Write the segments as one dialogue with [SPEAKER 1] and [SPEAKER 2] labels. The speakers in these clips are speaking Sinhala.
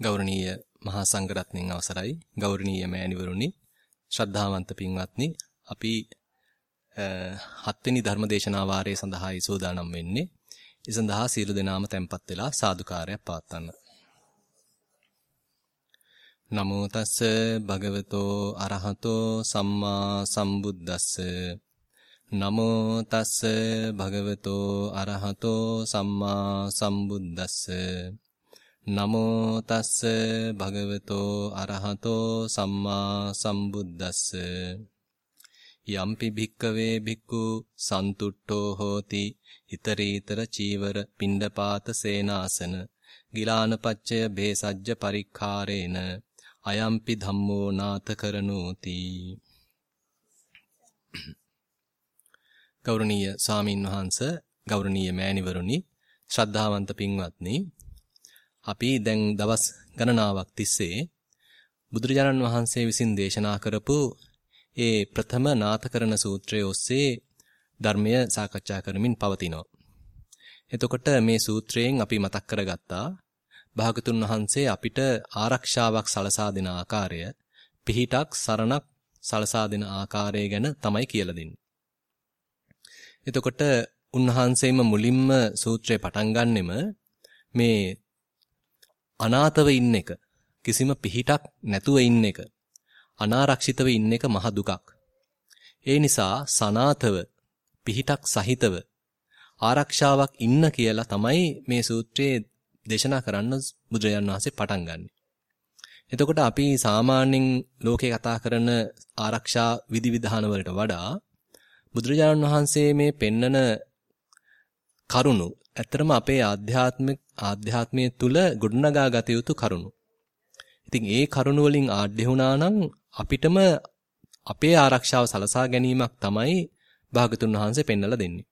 [SPEAKER 1] ගෞරවනීය මහා සංඝරත්නයන් අවසරයි. ගෞරවනීය මෑණිවරුනි ශ්‍රද්ධාවන්ත පින්වත්නි අපි හත්වෙනි ධර්මදේශනා වාරයේ සඳහායි සූදානම් වෙන්නේ. ඒ සඳහා සියලු දෙනාම tempත් වෙලා සාදුකාරයක් පවත්වන්න. නමෝ තස්ස භගවතෝ අරහතෝ සම්මා සම්බුද්දස්ස. නමෝ තස්ස භගවතෝ අරහතෝ සම්මා සම්බුද්දස්ස. නමෝ තස්ස භගවතෝ අරහතෝ සම්මා සම්බුද්දස්ස. යම්පි භික්කවේ භික්ඛු සන්තුට්ඨෝ හෝති. ිතරීතර චීවර පිණ්ඩපාත සේනාසන. ගිලානපච්චය බේසජ්ජ පරික්ඛාරේන. අයම්පි ධම්මෝ නාත කරනෝති. ගෞරවනීය සාමින් වහන්ස ගෞරවනීය මෑණිවරුනි ශ්‍රද්ධාවන්ත පින්වත්නි අපි දැන් දවස් ගණනාවක් තිස්සේ බුදුරජාණන් වහන්සේ විසින් දේශනා කරපු ඒ ප්‍රථම නාථකරණ සූත්‍රය ඔස්සේ ධර්මය සාකච්ඡා කරමින් පවතිනවා. එතකොට මේ සූත්‍රයෙන් අපි මතක් කරගත්තා භාගතුන් වහන්සේ අපිට ආරක්ෂාවක් සලසා දෙන ආකාරය, පිහිටක් සරණක් සලසා දෙන ආකාරය ගැන තමයි කියලා දෙන්නේ. එතකොට උන්වහන්සේම මුලින්ම සූත්‍රය පටන් ගන්නෙම මේ අනාතව ඉන්න එක කිසිම පිහිටක් නැතුව ඉන්න එක අනාරක්ෂිතව ඉන්න එක මහ දුකක්. ඒ නිසා සනාතව පිහිටක් සහිතව ආරක්ෂාවක් ඉන්න කියලා තමයි මේ සූත්‍රයේ දේශනා කරන්න බුදුරජාන් වහන්සේ පටන් ගන්නෙ. එතකොට අපි සාමාන්‍යයෙන් ලෝකේ කතා කරන ආරක්ෂා විධිවිධාන වලට වඩා බුදුරජාණන් වහන්සේ මේ පෙන්නන කරුණු ඇත්තරම අපේ ආධ්‍යාත්මික ආධ්‍යාත්මයේ තුල ගොඩනගා ගත යුතු කරුණු. ඉතින් ඒ කරුණු වලින් ආඩ්‍ය වුණා නම් අපිටම අපේ ආරක්ෂාව සලසා ගැනීමක් තමයි භාගතුන් වහන්සේ පෙන්වලා දෙන්නේ.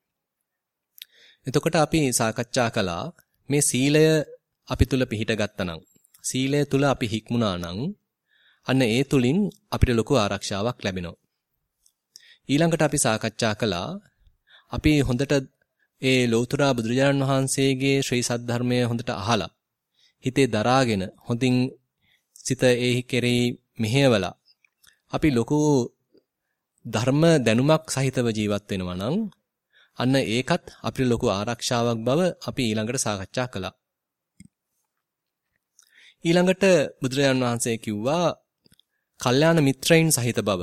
[SPEAKER 1] එතකොට අපි සාකච්ඡා කළා මේ සීලය අපි තුල පිහිට ගත්තනම් සීලය තුල අපි හික්මුණා නම් අන්න ඒ තුලින් අපිට ලොකු ආරක්ෂාවක් ලැබෙනවා. ඊළඟට අපි සාකච්ඡා කළා අපි හොඳට ඒ ලෞතර බුදුරජාණන් වහන්සේගේ ශ්‍රී සද්ධර්මය හොඳට අහලා හිතේ දරාගෙන හොඳින් සිත ඒහි කෙරෙහි මෙහෙवला අපි ලොකු ධර්ම දැනුමක් සහිතව ජීවත් වෙනවා නම් අන්න ඒකත් අපිට ලොකු ආරක්ෂාවක් බව අපි ඊළඟට සාකච්ඡා කළා. ඊළඟට බුදුරජාණන් වහන්සේ කිව්වා කල්යාණ මිත්‍රයින් සහිත බව,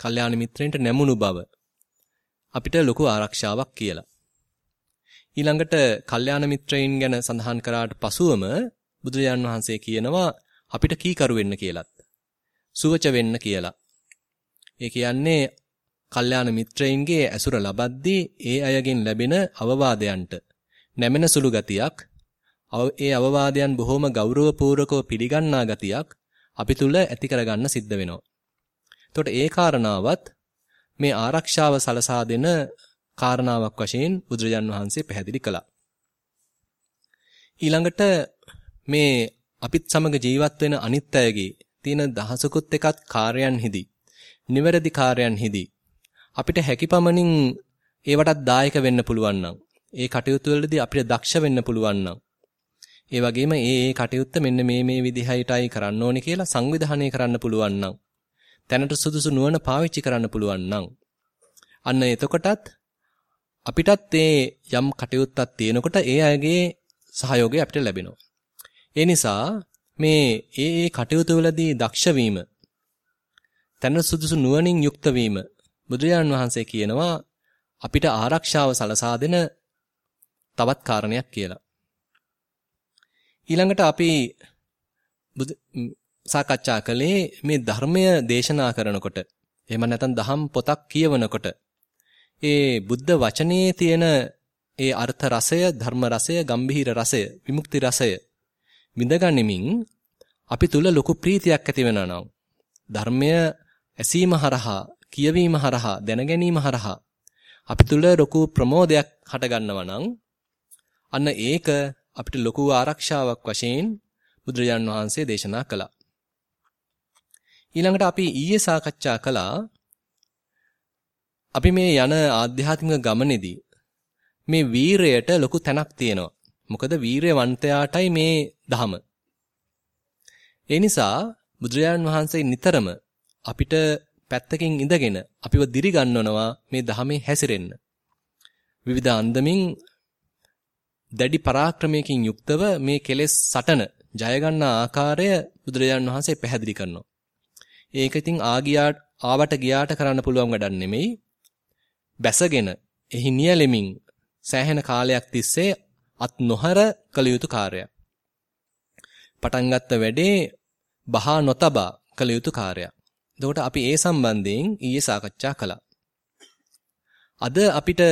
[SPEAKER 1] කල්යාණ මිත්‍රයින්ට නැමුණු බව අපිට ලොකු ආරක්ෂාවක් කියලා. ඊළඟට කල්යාණ මිත්‍රයින් ගැන සඳහන් කරාට පසුවම බුදුරජාන් වහන්සේ කියනවා අපිට කීකරු වෙන්න කියලත්. සුවච වෙන්න කියලා. ඒ කියන්නේ කල්යාණ මිත්‍රයින්ගේ ඇසුර ලබද්දී ඒ අයගෙන් ලැබෙන අවවාදයන්ට නැමෙන සුළු ගතියක් ඒ අවවාදයන් බොහොම ගෞරවපූර්වකව පිළිගන්නා ගතියක් අපි තුල ඇති කරගන්න සිද්ධ වෙනවා. එතකොට ඒ කාරණාවත් මේ ආරක්ෂාව සලසා දෙන කාරණාවක් වශයෙන් බුදුරජාන් වහන්සේ පැහැදිලි කළා. ඊළඟට මේ අපිත් සමග ජීවත් වෙන අනිත් අයගේ තියෙන දහසකුත් එකත් කාර්යයන්හිදී නිවැරදි කාර්යයන්හිදී අපිට හැකියපමණින් ඒවටත් දායක වෙන්න පුළුවන් නම් ඒ කටයුතු වලදී අපිට දක්ෂ වෙන්න පුළුවන් නම් ඒ වගේම ඒ ඒ කටයුත්ත මෙන්න මේ මේ විදිහයටයි කරන්න ඕනේ කියලා සංවිධානය කරන්න පුළුවන් නම් තැනට සුදුසු නුවණ පාවිච්චි කරන්න පුළුවන් නම් අන්න එතකොටත් අපිටත් ඒ යම් කටයුත්තක් තියෙනකොට ඒ අයගේ සහයෝගය අපිට ලැබෙනවා. ඒ නිසා මේ ඒ ඒ කටයුතු වලදී දක්ෂ වීම තන සුදුසු නුවණින් යුක්ත වීම බුදුරජාණන් වහන්සේ කියනවා අපිට ආරක්ෂාව සලසා දෙන තවත් කාරණයක් කියලා. ඊළඟට අපි සාකච්ඡා කළේ මේ ධර්මය දේශනා කරනකොට එහෙම නැත්නම් දහම් පොතක් කියවනකොට ඒ බුද්ධ වචනේ තියෙන ඒ අර්ථ රසය, ධර්ම රසය, ගම්භීර රසය, විමුක්ති රසය විඳගනිමින් අපි තුල ලොකු ප්‍රීතියක් ඇති වෙනවා ධර්මය ඇසීම හරහා, කියවීම හරහා, දැනගැනීම හරහා අපි තුල ලොකු ප්‍රමෝදයක් හටගන්නවා නම් අන්න ඒක අපිට ලොකු ආරක්ෂාවක් වශයෙන් බුදුරජාන් වහන්සේ දේශනා කළා. ඊළඟට අපි ඊයේ සාකච්ඡා කළා අපි මේ යන ආධ්‍යාත්මික ගමනේදී මේ වීරයට ලොකු තැනක් තියෙනවා. මොකද වීරයවන්තයාටයි මේ ධම. ඒ නිසා බුදුරජාණන් වහන්සේ නිතරම අපිට පැත්තකින් ඉඳගෙන අපිව දිරි ගන්නවනවා මේ ධහමේ හැසිරෙන්න. විවිධ අන්දමින් දැඩි පරාක්‍රමයකින් යුක්තව මේ කෙලෙස් සටන ජය ගන්නා ආකාරය බුදුරජාණන් වහන්සේ පැහැදිලි කරනවා. ඒක ඉතින් ආගියාට ආවට ගියාට කරන්න පුළුවන් වැඩක් නෙමෙයි. බැසගෙන එහි නියැලෙමින් සෑහෙන කාලයක් තිස්සේ අත් නොහර කළ යුතු කාර්යයක්. පටන් ගත්ත වැඩේ බහා නොතබා කළ යුතු කාර්යයක්. එතකොට අපි ඒ සම්බන්ධයෙන් ඊයේ සාකච්ඡා කළා. අද අපිට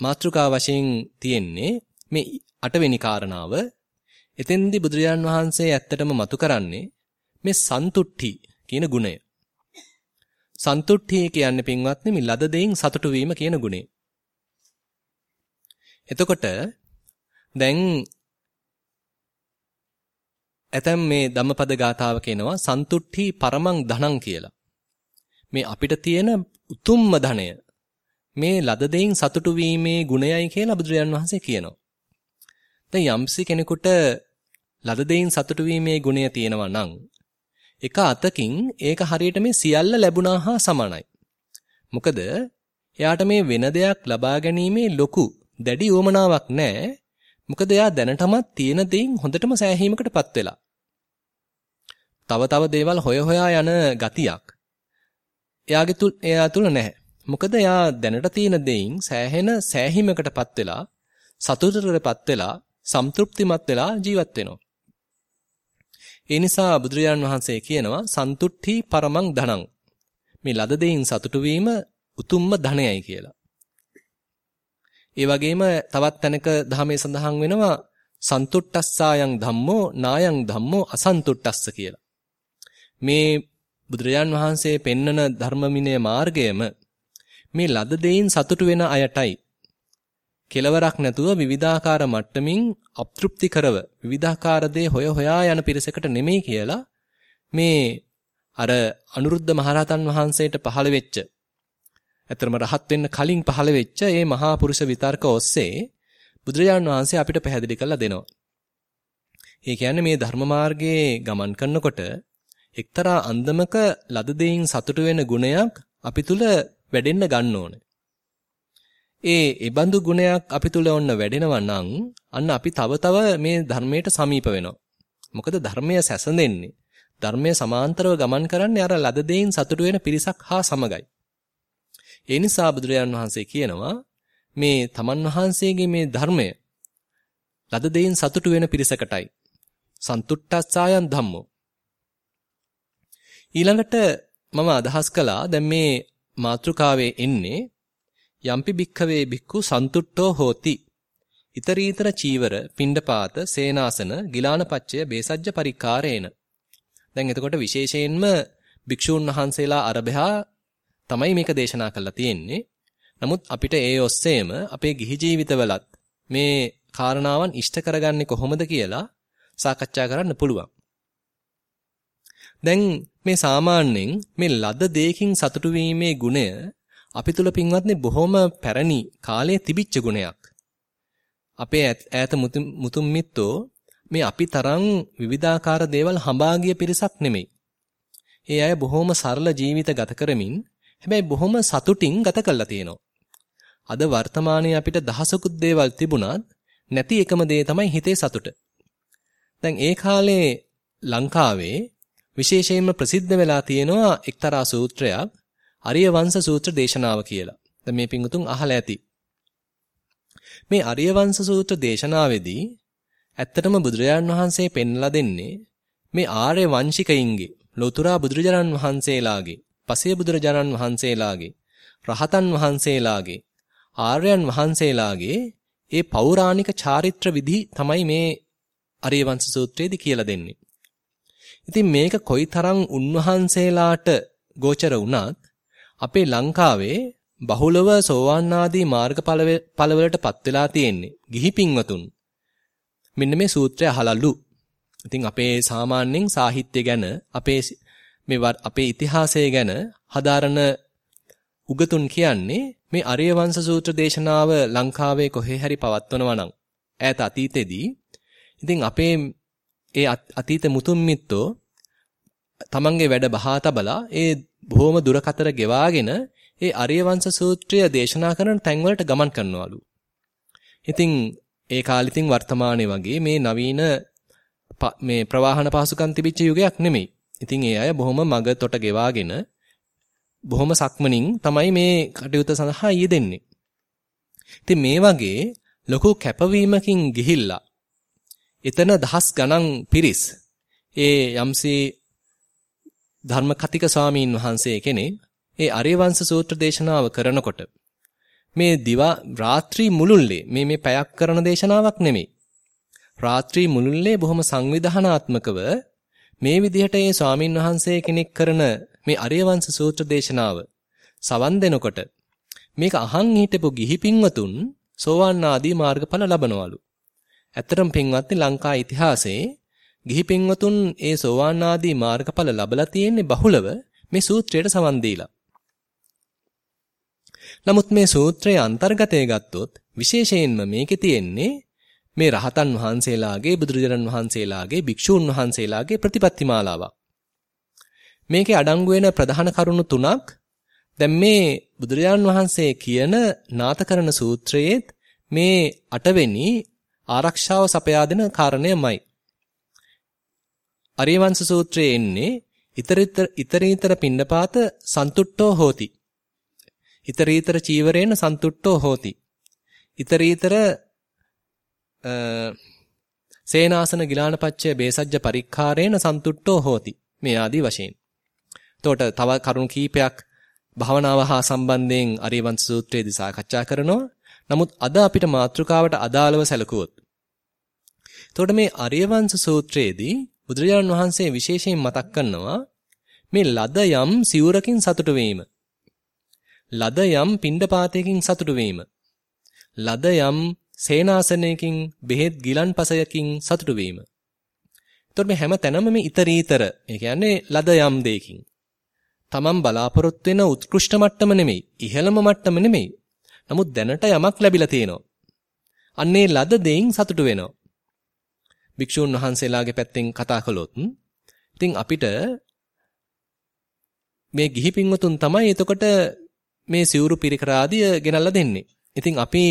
[SPEAKER 1] මාතෘකා වශයෙන් තියෙන්නේ මේ අටවෙනි කාරණාව. එතෙන්දී බුදුරජාන් වහන්සේ ඇත්තටම මතු කරන්නේ මේ සන්තුට්ටි කියන ගුණය. සන්තුට්ටි කියන්නේ පින්වත්නි මේ ලද දෙයින් සතුටු වීම කියන ගුණය. එතකොට දැන් ඇතැම් මේ ධම්මපද ගාථාව කියනවා සන්තුට්ටි පරමං ධනං කියලා. මේ අපිට තියෙන උතුම්ම ධනය මේ ලද දෙයින් සතුටු වීමේ ගුණයයි කියලා බුදුරජාන් වහන්සේ කියනවා. දැන් යම්සි කෙනෙකුට ලද දෙයින් සතුටු වීමේ ගුණය තියෙනවා නම් එක අතකින් ඒක හරියට මේ සියල්ල ලැබුණා හා සමානයි. මොකද එයාට මේ වෙන දෙයක් ලබා ගැනීමේ ලොකු දැඩි උවමනාවක් නැහැ. මොකද එයා දැනටමත් තියෙන දෙයින් හොඳටම සෑහීමකටපත් වෙලා. තව තව දේවල් හොය හොයා යන ගතියක් එයාගේ තුල එයා තුල නැහැ. මොකද එයා දැනට තියෙන දෙයින් සෑහෙන සෑහීමකටපත් වෙලා සතුටටපත් වෙලා සම්තෘප්තිමත් වෙලා ජීවත් වෙනවා. ඒ නිසා බුදුරජාන් වහන්සේ කියනවා සන්තුට්ඨි පරමං ධනං. මේ ලද දෙයින් සතුටු වීම උතුම්ම ධනයයි කියලා. ඒ වගේම තවත් තැනක ධර්මයේ සඳහන් වෙනවා සන්තුට්ටස්සායන් ධම්මෝ නායන් ධම්මෝ අසන්තුට්ටස්ස කියලා. මේ බුදුරජාන් වහන්සේ පෙන්නන ධර්මමිනේ මාර්ගයම මේ ලද දෙයින් සතුටු වෙන අයටයි කෙලවරක් නැතුව විවිධාකාර මට්ටමින් අප්‍තෘප්ති කරව විවිධාකාර දේ හොය හොයා යන පිරිසකට නෙමෙයි කියලා මේ අර අනුරුද්ධ මහරහතන් වහන්සේට පහළ වෙච්ච ඇතරම රහත් වෙන්න කලින් පහළ වෙච්ච මේ මහා පුරුෂ විතර්ක ඔස්සේ බුදුරජාණන් වහන්සේ අපිට පැහැදිලි කරලා දෙනවා. ඒ කියන්නේ මේ ධර්ම මාර්ගයේ ගමන් කරනකොට එක්තරා අන්දමක ලද දෙයින් සතුටු වෙන ගුණයක් අපි තුල වැඩෙන්න ගන්න ඕනේ. ඒ ඒබඳු ගුණයක් අපි තුල ඔන්න වැඩෙනවා නම් අන්න අපි තව තව මේ ධර්මයට සමීප වෙනවා. මොකද ධර්මය සැසඳෙන්නේ ධර්මයේ සමාන්තරව ගමන් කරන්නේ අර ලද දෙයින් සතුටු වෙන පිරිසක් හා සමගයි. ඒ නිසා බුදුරජාන් වහන්සේ කියනවා මේ තමන් වහන්සේගේ මේ ධර්මය ලද දෙයින් සතුටු වෙන පිරිසකටයි. සන්තුට්ඨස්සායන් ධම්මෝ. ඊළඟට මම අදහස් කළා දැන් මේ මාතෘකාවේ එන්නේ යම්පි භික්ඛවේ භික්ඛු සන්තුට්ඨෝ හෝති. ඊතරීතර චීවර, පිණ්ඩපාත, සේනාසන, ගිලානපච්චය, බේසජ්ජ පරික්කාරේන. දැන් එතකොට විශේෂයෙන්ම භික්ෂූන් වහන්සේලා අරබයා තමයි මේක දේශනා කරලා තියෙන්නේ. නමුත් අපිට ඒ ඔස්සේම අපේ ගිහි ජීවිතවලත් මේ කාරණාවන් ඉෂ්ට කරගන්නේ කොහොමද කියලා සාකච්ඡා කරන්න පුළුවන්. දැන් මේ සාමාන්‍යයෙන් මේ ලද දෙයකින් සතුටු වීමේ ගුණය අපි තුල පින්වත්නි බොහොම පැරණි කාලයේ තිබිච්ච ගුණයක්. අපේ ඈත මුතුන් මිත්තෝ මේ අපි තරම් විවිධාකාර දේවල් හඹා ගිය පිරිසක් නෙමෙයි. ඒ අය බොහොම සරල ජීවිත ගත කරමින් හැබැයි බොහොම සතුටින් ගත කරලා තියෙනවා. අද වර්තමානයේ අපිට දහසකුත් දේවල් තිබුණත් නැති එකම දේ තමයි හිතේ සතුට. දැන් ඒ කාලේ ලංකාවේ විශේෂයෙන්ම ප්‍රසිද්ධ වෙලා තියෙනවා එක්තරා සූත්‍රයක් අරිය වංශ සූත්‍ර දේශනාව කියලා. දැන් මේ පිංගුතුන් අහලා ඇති. මේ අරිය වංශ සූත්‍ර දේශනාවේදී ඇත්තටම බුදුරජාණන් වහන්සේ පෙන්ලා දෙන්නේ මේ ආර්ය වංශිකයින්ගේ ලෝතුරා බුදුරජාණන් වහන්සේලාගේ පසේ බුදුරජාණන් වහන්සේලාගේ රහතන් වහන්සේලාගේ ආර්යයන් වහන්සේලාගේ ඒ පෞරාණික චාරිත්‍ර විධි තමයි මේ අරිය වංශ සූත්‍රයේදී කියලා දෙන්නේ. ඉතින් මේක කොයිතරම් උන්වහන්සේලාට ගෝචර වුණත් අපේ ලංකාවේ බහුලව සෝවාන් ආදී මාර්ගඵලවලටපත් වෙලා තියෙන්නේ ගිහි පින්වතුන්. මෙන්න මේ සූත්‍රය අහලලු. ඉතින් අපේ සාමාන්‍යයෙන් සාහිත්‍ය ගැන අපේ මේ අපේ ඉතිහාසය ගැන හදාරන උගතුන් කියන්නේ මේ අරිය වංශ සූත්‍ර දේශනාව ලංකාවේ කොහේ හරි පවත්වනවා නම් ඈත අතීතෙදී ඉතින් අපේ ඒ අතීත මුතුන් මිත්තෝ තමන්ගේ වැඩ බහා තබලා ඒ බොහොම දුර කතර ගෙවාගෙන ඒ අරියවංශ සූත්‍රය දේශනා කරන තැන්වලට ගමන් කරනවලු. ඉතින් ඒ කාලෙතින් වර්තමානයේ වගේ මේ නවීන මේ ප්‍රවාහන පහසුකම් තිබිච්ච යුගයක් නෙමෙයි. ඉතින් ඒ අය බොහොම මග තොට ගෙවාගෙන බොහොම සක්මනින් තමයි මේ කටයුත්ත සඳහා යෙදෙන්නේ. ඉතින් මේ වගේ ලොකු කැපවීමකින් ගිහිල්ලා එතන දහස් ගණන් පිරිස් ඒ යම්සේ ධර්ම කතික ස්වාමීන් වහන්සේ කෙනෙක් ඒ අරියවංශ සූත්‍ර දේශනාව කරනකොට මේ දිවා රාත්‍රී මුළුල්ලේ මේ මේ පැයක් කරන දේශනාවක් නෙමෙයි. රාත්‍රී මුළුල්ලේ බොහොම සංවිධානාත්මකව මේ විදිහට ඒ ස්වාමින් වහන්සේ කෙනෙක් කරන මේ අරියවංශ සූත්‍ර දේශනාව සවන් දෙනකොට මේක අහන් හිටපු ගිහි පින්වතුන් සෝවාන් ආදී මාර්ගඵල ලබනවලු. ඇත්තටම පින්වත්නි ලංකා ඉතිහාසයේ ගිහි පින්වතුන් ඒ සෝවාන් ආදී මාර්ගඵල ලබලා තියෙන්නේ බහුලව මේ සූත්‍රයට සවන් දීලා. නමුත් මේ සූත්‍රයේ අන්තර්ගතය ගත්තොත් විශේෂයෙන්ම මේකේ තියෙන්නේ මේ රහතන් වහන්සේලාගේ බුදුරජාණන් වහන්සේලාගේ භික්ෂූන් වහන්සේලාගේ ප්‍රතිපත්ති මාලාවක්. මේකේ අඩංගු වෙන ප්‍රධාන කරුණු තුනක් දැන් මේ බුදුරජාණන් වහන්සේ කියන නාථකරණ සූත්‍රයේත් මේ අටවෙනි ආරක්ෂාව සපයා දෙන කාරණයමයි. අරියවංශ සූත්‍රයේ එන්නේ ඊතරීතර ඊතරීතර පින්නපාත සන්තුට්ඨෝ හෝති. ඊතරීතර චීවරේන සන්තුට්ඨෝ හෝති. ඊතරීතර සේනාසන ගිලානපච්චය බේසජ්ජ පරික්ඛාරේන සන්තුට්ඨෝ හෝති. මේ ආදී වශයෙන්. එතකොට තව කරුණු කීපයක් භවනාව හා සම්බන්ධයෙන් අරියවංශ සූත්‍රයේදී සාකච්ඡා කරනවා. නමුත් අද අපිට මාතෘකාවට අදාළව සැලකුවොත්. එතකොට මේ අරියවංශ සූත්‍රයේදී බුදුරජාණන් වහන්සේ විශේෂයෙන් මතක් කරනවා මේ ලද යම් සිවුරකින් සතුටු වීම. ලද යම් පිණ්ඩපාතයකින් සතුටු වීම. ලද යම් සේනාසනයකින් බෙහෙත් ගිලන්පසයකින් සතුටු වීම. එතකොට මේ හැම තැනම මේ ඊතරීතර ඒ කියන්නේ ලද යම් දෙයකින්. තමන් බලාපොරොත්තු වෙන උත්කෘෂ්ඨ මට්ටම නෙමෙයි, ඉහළම මට්ටම නෙමෙයි. නමුත් දැනට යමක් ලැබිලා තියෙනවා. අන්නේ ලද දෙයින් සතුටු වෙනවා. භික්ෂූන් වහන්සේලාගේ පැත්තෙන් කතා කළොත් ඉතින් අපිට මේ ගිහි පින්වතුන් තමයි එතකොට මේ සිවුරු පිරිකර ආදිය ගෙනල්ලා දෙන්නේ. ඉතින් අපි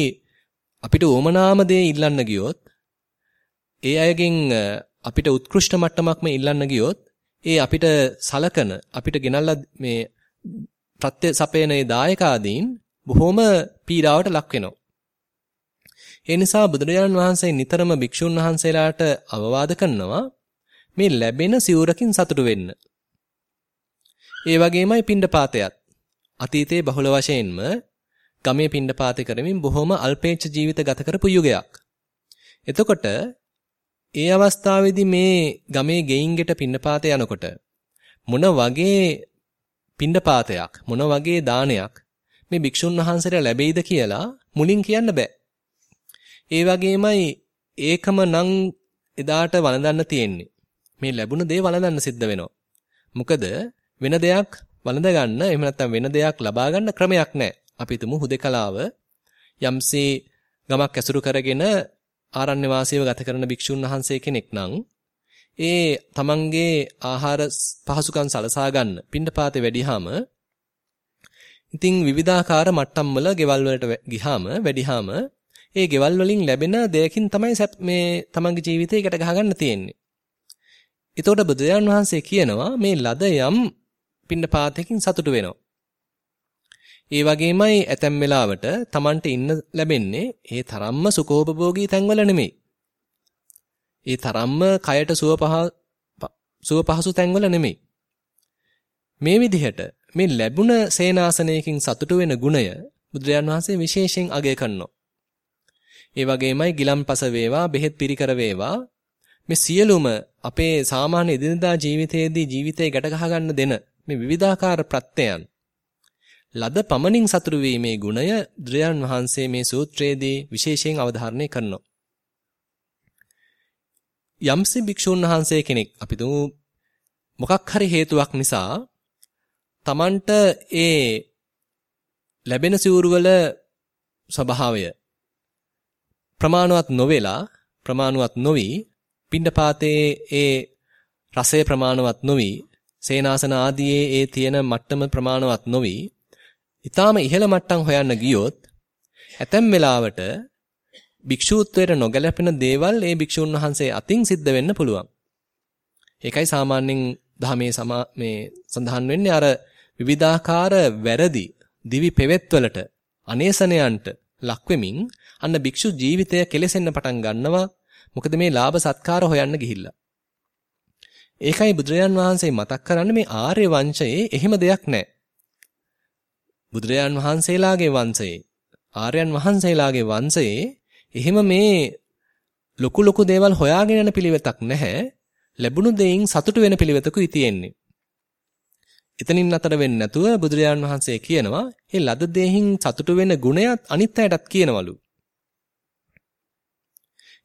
[SPEAKER 1] අපිට ඕමනාම දේ ඉල්ලන්න ගියොත් ඒ අයගෙන් අපිට උත්කෘෂ්ඨ මට්ටමක්ම ඉල්ලන්න ගියොත් ඒ අපිට සලකන අපිට ගෙනල්ලා මේ ප්‍රත්‍ය සපේනේ දායකාදීන් බොහොම පීඩාවට ලක් වෙනවා. ඒ නිසා බුදුරජාණන් වහන්සේ නිතරම භික්ෂුන් වහන්සේලාට අවවාද කරනවා මේ ලැබෙන සිවුරකින් සතුටු වෙන්න. ඒ වගේමයි පිණ්ඩපාතයත්. අතීතයේ බහුල වශයෙන්ම ගමේ පිණ්ඩපාතේ කරමින් බොහොම අල්පේච්ඡ ජීවිත ගත කරපු යුගයක්. එතකොට ඒ අවස්ථාවේදී මේ ගමේ ගෙයින් ගෙට පිණ්ඩපාතේ යනකොට මොන වගේ පිණ්ඩපාතයක් මොන වගේ දානයක් මේ භික්ෂුන් වහන්සේට ලැබෙයිද කියලා මුලින් කියන්න බෑ. ඒ වගේමයි ඒකම නම් එදාට වළඳන්න තියෙන්නේ. මේ ලැබුණ දේ වළඳන්න සිද්ධ වෙනවා. මොකද වෙන දෙයක් වළඳ ගන්න එහෙම නැත්නම් වෙන දෙයක් ලබා ගන්න ක්‍රමයක් නැහැ. අපි හිතමු හුදකලාව යම්සේ ගමක් ඇසුරු කරගෙන ආරණ්‍ය වාසීව ගත කරන භික්ෂුන් වහන්සේ කෙනෙක් නම් ඒ තමන්ගේ ආහාර පහසුකම් සලසා ගන්න පින්ඩපාතේ වැඩිහාම ඉතින් විවිධාකාර මට්ටම් වල ගෙවල් වලට ගිහාම වැඩිහාම ඒ ගෙවල් වලින් ලැබෙන දෙයකින් තමයි මේ තමන්ගේ ජීවිතේ එකට ගහගන්න තියෙන්නේ. එතකොට බුදුරජාන් වහන්සේ කියනවා මේ ලද යම් පින්නපාතකින් සතුටු වෙනවා. ඒ වගේමයි ඇතැම් වෙලාවට Tamanට ඉන්න ලැබෙන්නේ ඒ තරම්ම සුඛෝපභෝගී තැන්වල නෙමෙයි. ඒ තරම්ම කයට සුව පහ සුව පහසු තැන්වල නෙමෙයි. මේ විදිහට මේ ලැබුණ සේනාසනයකින් සතුටු වෙන ගුණය බුදුරජාන් වහන්සේ විශේෂයෙන් අගය කරනවා. ඒ වගේමයි ගිලම්පස වේවා බෙහෙත් පිරිකර වේවා මේ සියලුම අපේ සාමාන්‍ය එදිනදා ජීවිතයේදී ජීවිතේ ගැට ගන්න දෙන මේ විවිධාකාර ප්‍රත්‍යයන් ලද පමණින් සතුරු වීමේ ගුණය ද්‍රයන් වහන්සේ මේ සූත්‍රයේදී විශේෂයෙන් අවධාරණය කරනවා. යම්සි භික්ෂුන් වහන්සේ කෙනෙක් අපි තුමු මොකක් හරි හේතුවක් නිසා Tamanට ඒ ලැබෙන සිවුරු වල ස්වභාවය ප්‍රමාණවත් නොවේලා ප්‍රමාණවත් නොවි පිණ්ඩපාතේ ඒ රසය ප්‍රමාණවත් නොවි සේනාසන ආදී ඒ තියෙන මට්ටම ප්‍රමාණවත් නොවි. ඊටාම ඉහළ මට්ටම් හොයන්න ගියොත් ඇතැම් වෙලාවට භික්ෂූත්වයට නොගැලපෙන දේවල් ඒ භික්ෂුන් වහන්සේ අතින් සිද්ධ වෙන්න පුළුවන්. ඒකයි සාමාන්‍යයෙන් ධර්මයේ සමා මේ සඳහන් වෙන්නේ අර විවිධාකාර වැරදි දිවි පෙවෙත්වලට අනේසනයන්ට ලක්වෙමින් අන්න භික්ෂු ජීවිතය කෙලෙසෙන්න පටන් ගන්නවා. මොකද මේ ලාභ සත්කාර හොයන්න ගිහිල්ලා. ඒකයි බුදුරජාන් වහන්සේ මතක් කරන්නේ මේ ආර්ය වංශයේ එහෙම දෙයක් නැහැ. බුදුරජාන් වහන්සේලාගේ වංශයේ ආර්යයන් වහන්සේලාගේ වංශයේ එහෙම මේ ලොකු ලොකු දේවල් හොයාගෙන යන පිළිවෙතක් නැහැ. ලැබුණු දෙයින් සතුටු වෙන පිළිවෙතකුයි තියෙන්නේ. එතනින් අතර වෙන්නේ නැතුව බුදුරජාන් වහන්සේ කියනවා මේ ලද දෙයින් සතුටු වෙන ගුණයත් අනිත් අයටත් කියනවලු.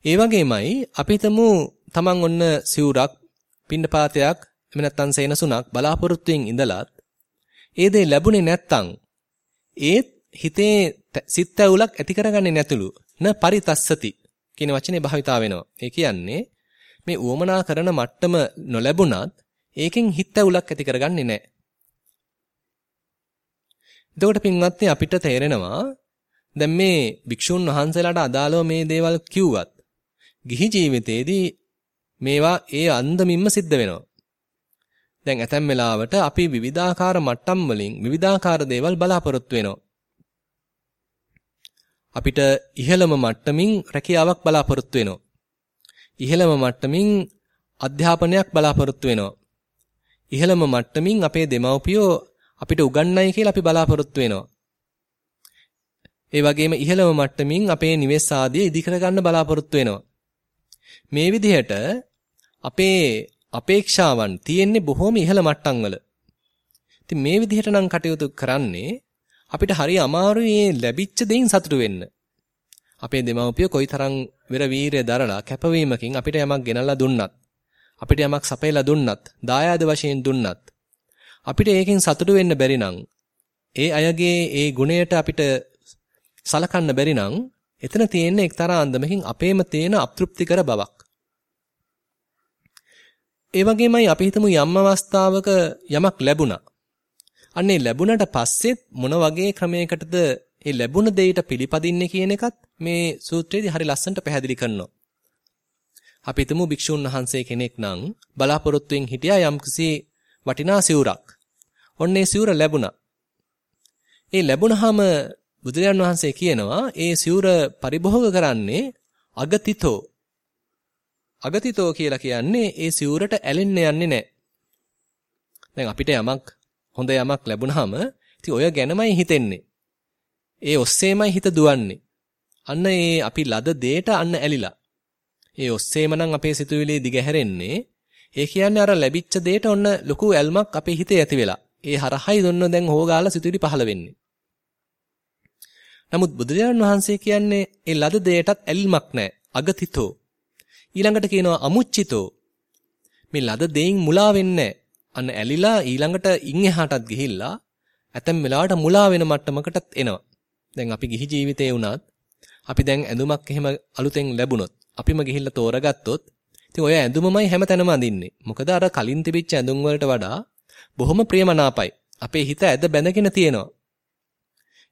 [SPEAKER 1] ඒ වගේමයි අපි හිතමු තමන් ඔන්න සිවුරක් පින්නපාතයක් එහෙම නැත්නම් සේනසුණක් බලාපොරොත්තුෙන් ඉඳලත් ඒ දේ ලැබුණේ නැත්තම් ඒත් හිතේ සිත් ඇවුලක් ඇති කරගන්නේ නැතුළු න පරිතස්සති කියන වචනේ භාවිතා වෙනවා. ඒ කියන්නේ මේ උවමනා කරන මට්ටම නොලැබුණත් ඒකෙන් හිත ඇවුලක් ඇති කරගන්නේ නැහැ. එතකොට පින්වත්නි අපිට තේරෙනවා දැන් මේ භික්ෂුන් වහන්සේලාට අදාළව මේ දේවල් කිව්වත් ගිහි ජීවිතේදී මේවා ඒ අන්දමින්ම සිද්ධ වෙනවා. දැන් ඇතැම් වෙලාවට අපි විවිධාකාර මට්ටම් වලින් විවිධාකාර දේවල් බලාපොරොත්තු වෙනවා. අපිට ඉහළම මට්ටමින් රැකියාවක් බලාපොරොත්තු වෙනවා. ඉහළම මට්ටමින් අධ්‍යාපනයක් බලාපොරොත්තු වෙනවා. ඉහළම මට්ටමින් අපේ දෙමව්පියෝ අපිට උගන්වයි කියලා අපි බලාපොරොත්තු වෙනවා. ඒ වගේම ඉහළම මට්ටමින් අපේ නිවෙස් ආදිය ඉදිකර ගන්න බලාපොරොත්තු වෙනවා. මේ විදිහට අපේ අපේක්ෂාවන් තියෙන්නේ බොහොම ඉහළ මට්ටම් වල. ඉතින් මේ විදිහට නම් කටයුතු කරන්නේ අපිට හරි අමාරුයි ලැබිච්ච දෙයින් සතුටු වෙන්න. අපේ දෙමව්පිය කොයිතරම් වෙර වීරය දරලා කැපවීමකින් අපිට යමක් ගෙනල්ලා දුන්නත් අපිට යමක් සපයලා දුන්නත් දායාද වශයෙන් දුන්නත් අපිට ඒකෙන් සතුටු වෙන්න බැරි නම් ඒ අයගේ ඒ ගුණයට අපිට සලකන්න බැරි නම් එතන තියෙන එක්තරා අන්දමකින් අපේම තියෙන අප්‍තෘප්තිකර බවක්. ඒ වගේමයි අපි හිතමු යම් අවස්ථාවක යමක් ලැබුණා. අන්නේ ලැබුණට පස්සෙත් මොන වගේ ක්‍රමයකටද ඒ ලැබුණ දෙයට පිළිපදින්නේ කියන එකත් මේ සූත්‍රයේදී හරි ලස්සනට පැහැදිලි කරනවා. අපි හිතමු භික්ෂුන් වහන්සේ කෙනෙක් නම් බලාපොරොත්තුෙන් හිටියා යම්කිසි වටිනා සිවුරක්. ඔන්න ඒ සිවුර ලැබුණා. ඒ ලැබුණාම බුදුරජාන් වහන්සේ කියනවා ඒ සිවුර පරිභෝග කරන්නේ අගතිතෝ. අගතිතෝ කියලා කියන්නේ ඒ සිවුරට ඇලෙන්න යන්නේ නැහැ. දැන් අපිට යමක් හොඳ යමක් ලැබුණාම ඉතින් ඔය ගැනමයි හිතෙන්නේ. ඒ ඔස්සේමයි හිත දුවන්නේ. අන්න ඒ අපි ලද දෙයට අන්න ඇලිලා. ඒ ඔස්සේම නම් අපේ සිතුවිලි දිගහැරෙන්නේ. ඒ කියන්නේ අර ලැබිච්ච දෙයට ඔන්න ලොකු ඇල්මක් අපේ හිතේ ඇති වෙලා. ඒ හරහයි දොන්න දැන් හොගාලා සිතුවිලි පහළ වෙන්නේ. නමුත් බුදුරජාණන් වහන්සේ කියන්නේ ඒ ලද දෙයටත් ඇල්මක් නැහැ. අගතිතෝ. ඊළඟට කියනවා අමුච්චිතෝ. මේ ලද දෙයින් මුලා වෙන්නේ අන්න ඇලිලා ඊළඟට ඉන් එහාටත් ගිහිල්ලා ඇතැම් වෙලාවට මුලා වෙන මට්ටමකටත් එනවා. දැන් අපි ගිහි ජීවිතේ වුණත් අපි දැන් ඇඳුමක් එහෙම අලුතෙන් ලැබුණොත් අපිම ගිහිල්ලා තෝරගත්තොත් ඉතින් ඔය ඇඳුමමයි හැමතැනම අඳින්නේ. මොකද අර කලින් තිබිච්ච ඇඳුම් වලට වඩා බොහොම ප්‍රියමනාපයි. අපේ හිත ඇද බැඳගෙන තියෙනවා.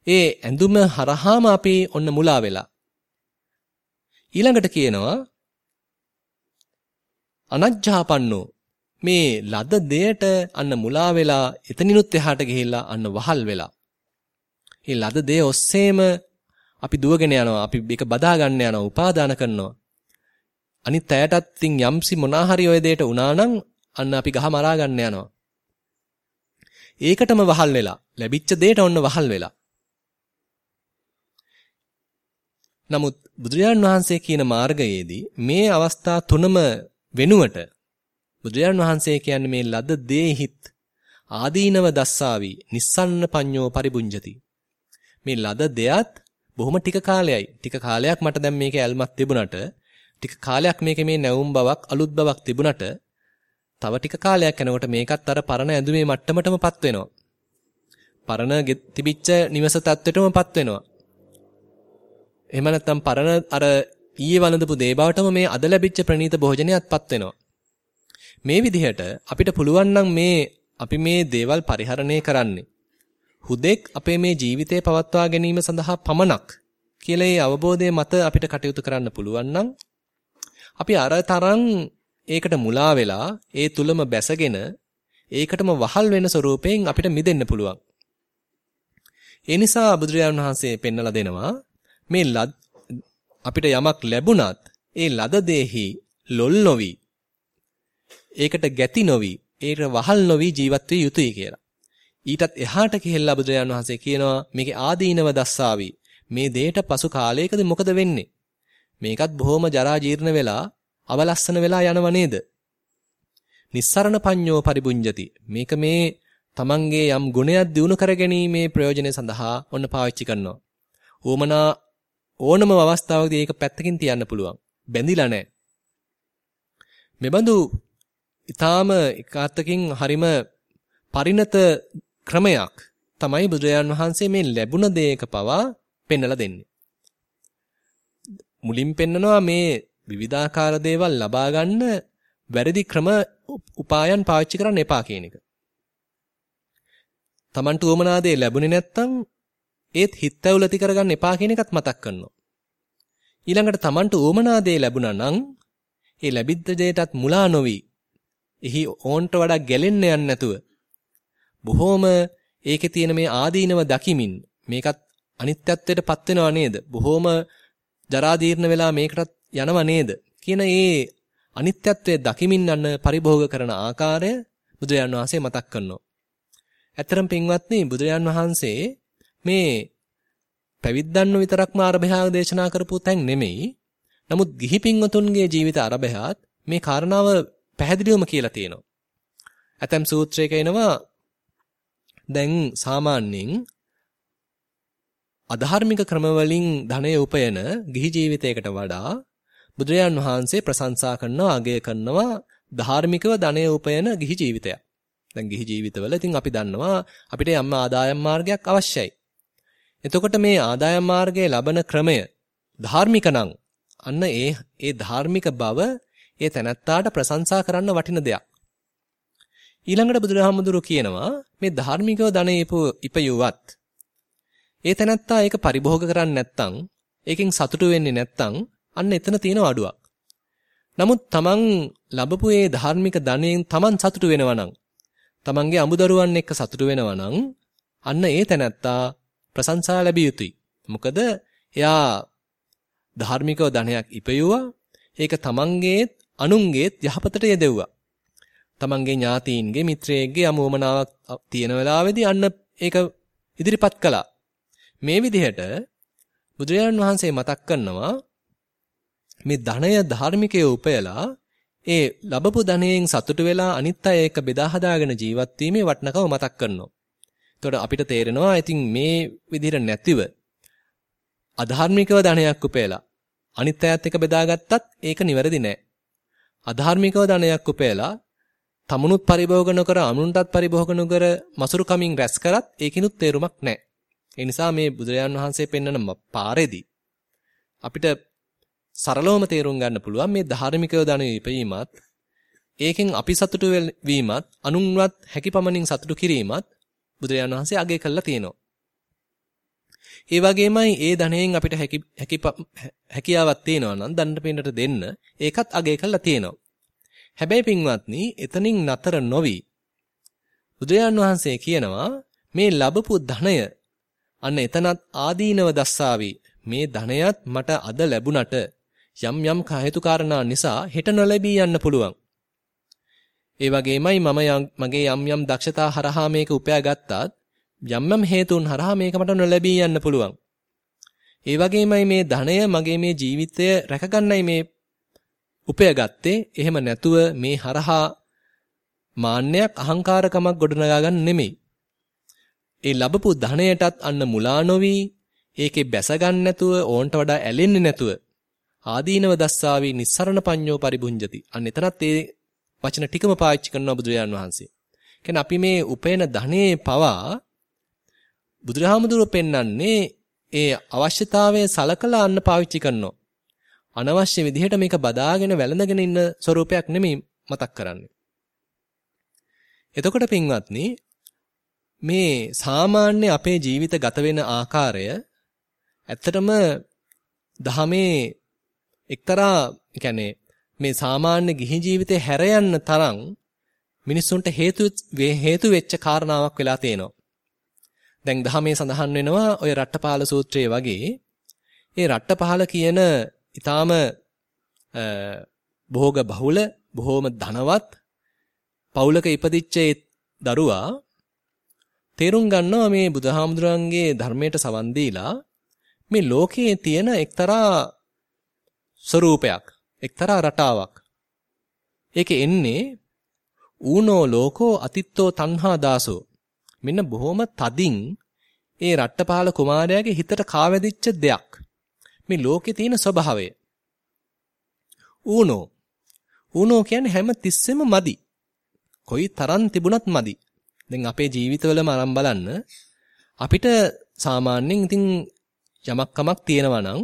[SPEAKER 1] ඒ ඇඳුම හරහාම අපි ඔන්න මුලා වෙලා. ඊළඟට කියනවා අනජ්ජාපන්නෝ මේ ලද දෙයට අන්න මුලා වෙලා එතනිනුත් එහාට ගිහිල්ලා අන්න වහල් වෙලා. මේ ලද දේ ඔස්සේම අපි දුවගෙන යනවා. අපි මේක බදා ගන්න යනවා. උපාදාන කරනවා. අනිත් අයටත් තින් යම්සි මොනා හරි ඔය දෙයට උනා නම් අන්න අපි ගහ මරා ගන්න යනවා. ඒකටම වහල් වෙලා ලැබිච්ච දෙයට ඔන්න වහල් වෙලා. නමුත් බුදුරජාන් වහන්සේ කියන මාර්ගයේදී මේ අවස්ථා තුනම වෙනුවට බුදුරජාන් වහන්සේ කියන්නේ මේ ලද දේහිත් ආදීනව දස්සාවි නිස්සන්න පඤ්ඤෝ පරිබුංජති. මේ ලද දෙයත් බොහොම ටික කාලයයි. ටික කාලයක් මට දැන් මේකේ ඇල්මක් තිබුණට ටික කාලයක් මේකේ මේ නැවුම් බවක් අලුත් බවක් තිබුණට තව ටික කාලයක් යනකොට මේකත් අර පරණ ඇඳුමේ මට්ටමටමපත් වෙනවා. පරණ තිබිච්ච නිවස තත්ත්වයටමපත් වෙනවා. එහෙම නැත්නම් පරණ අර ඊයේ වළඳපු දේ බවටම මේ අද ලැබිච්ච ප්‍රණීත භෝජනයත්පත් වෙනවා. මේ විදිහට අපිට පුළුවන් මේ අපි මේ දේවල් පරිහරණය කරන්නේ හුදෙක් අපේ මේ ජීවිතේ පවත්වා ගැනීම සඳහා පමණක් කියලා ඒ අවබෝධය මත අපිට කටයුතු කරන්න පුළුවන් නම් අපි අර තරම් ඒකට මුලා වෙලා ඒ තුලම බැසගෙන ඒකටම වහල් වෙන ස්වරූපයෙන් අපිට මිදෙන්න පුළුවන්. ඒ නිසා බුදුරජාණන් වහන්සේ පෙන්නලා දෙනවා මේ අපිට යමක් ලැබුණත් ඒ ලද දෙහි ලොල් නොවි ඒකට ගැති නොවි ඒකට වහල් නොවි ජීවත් විය යුතුයි කියලා. ඊටත් එහාට ගිහිල්ලා බුදුරජාණන් වහන්සේ කියනවා මේකේ ආදීනව දස්සාවි. මේ දෙයට පසු කාලයකදී මොකද වෙන්නේ? මේකත් බොහොම ජරා ජීර්ණ වෙලා අවලස්සන වෙලා යනව නේද? නිස්සරණ පඤ්ඤෝ පරිබුඤ්ජති. මේක මේ තමන්ගේ යම් ගුණයක් දිනු කරගැනීමේ ප්‍රයෝජනය සඳහා ඔන්න පාවිච්චි කරනවා. ඕමනා ඕනම අවස්ථාවකදී ඒක පැත්තකින් තියන්න පුළුවන්. බැඳිලා නැහැ. මෙබඳු ඊටාම එකාතකින් හරිම පරිණත ක්‍රමයක් තමයි බුදුරජාන් වහන්සේ මේ ලැබුණ දේක පවා පෙන්වලා දෙන්නේ. මුලින් පෙන්නනවා මේ විවිධාකාර දේවල් ලබා ගන්න වැරදි ක්‍රම උපායන් පාවිච්චි කරන්න එපා කියන එක. Tamanට උවමනා දේ ලැබුණේ නැත්නම් ඒත් හිත ඇවුලති කරගන්න එපා කියන එකත් මතක් කරනවා. ඊළඟට Tamanට උවමනා දේ ලැබුණා නම් ඒ ලැබිද්ද දෙයටත් මුලා නොවි. එහි ඕන්ට වඩා ගැලෙන්න යන්නේ නැතුව බොහොම ඒකේ තියෙන මේ ආදීනව දකිමින් මේකත් අනිත්‍යත්වයටපත් වෙනව නේද? බොහොම ජරා දීර්ණ වෙලා මේකටත් යනව නේද? කියන ඒ අනිත්‍යත්වයේ දකිමින් යන පරිභෝග කරන ආකාරය බුදුරජාන් වහන්සේ මතක් කරනවා. ඇත්තරම් පින්වත්නි බුදුරජාන් වහන්සේ මේ පැවිද්දන්ව විතරක්ම අරභයාව දේශනා කරපු තැන් නෙමෙයි. නමුත් ගිහි පින්වතුන්ගේ ජීවිත අරභයාත් මේ කාරණාව පැහැදිලිවම කියලා තියෙනවා. ඇතම් සූත්‍රයක එනවා දැන් සාමාන්‍යයෙන් අධාර්මික ක්‍රමවලින් ධනය උපයන ගිහි ජීවිතයකට වඩා බුදුරජාන් වහන්සේ ප්‍රශංසා කරනවා අගය කරනවා ධාර්මිකව ධනය උපයන ගිහි ජීවිතයක්. දැන් ගිහි ජීවිතවල ඉතින් අපි දන්නවා අපිට යම් ආදායම් මාර්ගයක් අවශ්‍යයි. එතකොට මේ ආදායම් මාර්ගයේ ලබන ක්‍රමය ධාර්මික නම් අන්න ඒ ඒ ධාර්මික බව ඒ තැනැත්තාට ප්‍රශංසා කරන්න වටින දෙයක්. ඊළඟට බුදුරහමඳුරු කියනවා මේ ධාර්මිකව ධනෙ ඉපයුවත් ඒ තැනැත්තා ඒක පරිභෝග කරන්නේ නැත්නම් ඒකෙන් සතුටු වෙන්නේ නැත්නම් අන්න එතන තියෙන අඩුවක්. නමුත් තමන් ලැබපු ඒ ධාර්මික ධනෙන් තමන් සතුටු වෙනවා නම් තමන්ගේ අමුදරුවන් එක්ක සතුටු වෙනවා නම් අන්න ඒ තැනැත්තා ප්‍රශංසා ලැබිය යුතුයි. මොකද එයා ධාර්මිකව ධනයක් ඉපයුවා ඒක තමන්ගේත් අනුන්ගේත් යහපතට යෙදෙව්වා. තමන්ගේ ඥාතීන්ගේ මිත්‍රයෙක්ගේ යමෝමනාවක් තියෙන වෙලාවේදී අන්න ඒක ඉදිරිපත් කළා. මේ විදිහට බුදුරජාණන් වහන්සේ මතක් කරනවා මේ ධනය ධාර්මිකයේ උපයලා ඒ ලැබපු ධනයෙන් සතුටු වෙලා අනිත් අය ඒක බෙදා හදාගෙන ජීවත් වීමේ වටිනකම මතක් කරනවා. එතකොට අපිට තේරෙනවා ඉතින් මේ විදිහට නැතිව අධාර්මිකව ධනයක් උපයලා අනිත් අයත් එක බෙදාගත්තත් ඒක නිවැරදි නෑ. අධාර්මිකව ධනයක් උපයලා තමනුත් පරිභෝග නොකර අනුන්ටත් පරිභෝග නොකර මසුරු කමින් රැස් කරත් ඒකිනුත් තේරුමක් නැහැ. ඒ නිසා මේ බුදුරජාන් වහන්සේ පෙන්වන පාරේදී අපිට සරලවම තේරුම් ගන්න පුළුවන් මේ ධාර්මිකව ධනෙ ඉපීමත් ඒකෙන් අපි සතුටු වීමත් අනුන්වත් හැකිපමණින් සතුටු කිරීමත් බුදුරජාන් වහන්සේ අගය කළා තියෙනවා. ඒ වගේමයි ඒ ධනයෙන් අපිට හැකි හැකියාවක් තියෙනවා නම් දණ්ඩ පින්නට දෙන්න ඒකත් අගය කළා තියෙනවා. හැබැයි පින්වත්නි එතනින් නතර නොවි බුදුරජාන් වහන්සේ කියනවා මේ ලැබපු ධනය අන්න එතනත් ආදීනව දස්සාවි මේ ධනයත් මට අද ලැබුණට යම් යම් කහේතු කාරණා නිසා හෙට නොලැබී යන්න පුළුවන්. ඒ වගේමයි මම මගේ යම් යම් දක්ෂතා හරහා මේක උපයා ගත්තත් යම් යම් හේතුන් හරහා මේක මට නොලැබී යන්න පුළුවන්. ඒ වගේමයි මේ ධනය මගේ මේ ජීවිතය රැකගන්නයි මේ උපයගත්තේ. එහෙම නැතුව මේ හරහා මාන්නයක් අහංකාරකමක් ගොඩනගා ගන්න නෙමෙයි. ඒ ලැබපු ධනයටත් අන්න මුලා නොවි ඒකේ බැස ගන්න නැතුව ඕන්ට වඩා ඇලෙන්නේ නැතුව ආදීනව දස්සාවි නිස්සරණ පඤ්ඤෝ පරිබුඤ්ජති. අන්න එතනත් ඒ වචන ටිකම පාවිච්චි කරනවා බුදුරජාන් වහන්සේ. කියන්නේ අපි මේ උපේන ධනේ පවා බුදුරහමදුර පෙන්වන්නේ ඒ අවශ්‍යතාවයේ සලකලා අන්න පාවිච්චි කරනවා. අනවශ්‍ය විදිහට මේක බදාගෙන වැළඳගෙන ඉන්න ස්වරූපයක් නෙමෙයි මතක් කරන්නේ. එතකොට පින්වත්නි මේ සාමාන්‍ය අපේ ජීවිත ගත වෙන ආකාරය ඇත්තටම දහමේ එක්තරා يعني මේ සාමාන්‍ය ගිහි ජීවිතේ හැර යන්න තරම් මිනිස්සුන්ට හේතු හේතු වෙච්ච කාරණාවක් වෙලා තියෙනවා. දැන් දහමේ සඳහන් වෙනවා ඔය රට්ටපාල සූත්‍රයේ වගේ ඒ රට්ටපාල කියන ඊටාම භෝග බහුල බොහෝම ධනවත් පවුලක ඉපදිච්ච දරුවා තේරුම් ගන්නවා මේ බුදුහාමුදුරන්ගේ ධර්මයට සවන් දීලා මේ ලෝකයේ තියෙන එක්තරා ස්වરૂපයක් එක්තරා රටාවක්. ඒකේ එන්නේ ඌනෝ ලෝකෝ අතිත්තෝ තණ්හා දාසෝ. මෙන්න බොහොම තදින් ඒ රට්ටපාල කුමාරයාගේ හිතට කාවැදිච්ච දෙයක්. මේ ලෝකේ තියෙන ස්වභාවය. ඌනෝ ඌනෝ කියන්නේ හැම තිස්සෙම මදි. කොයි තරම් තිබුණත් මදි. දැන් අපේ ජීවිතවලම අරන් බලන්න. අපිට සාමාන්‍යයෙන් ඉතින් යමක් කමක් තියෙනවා නම්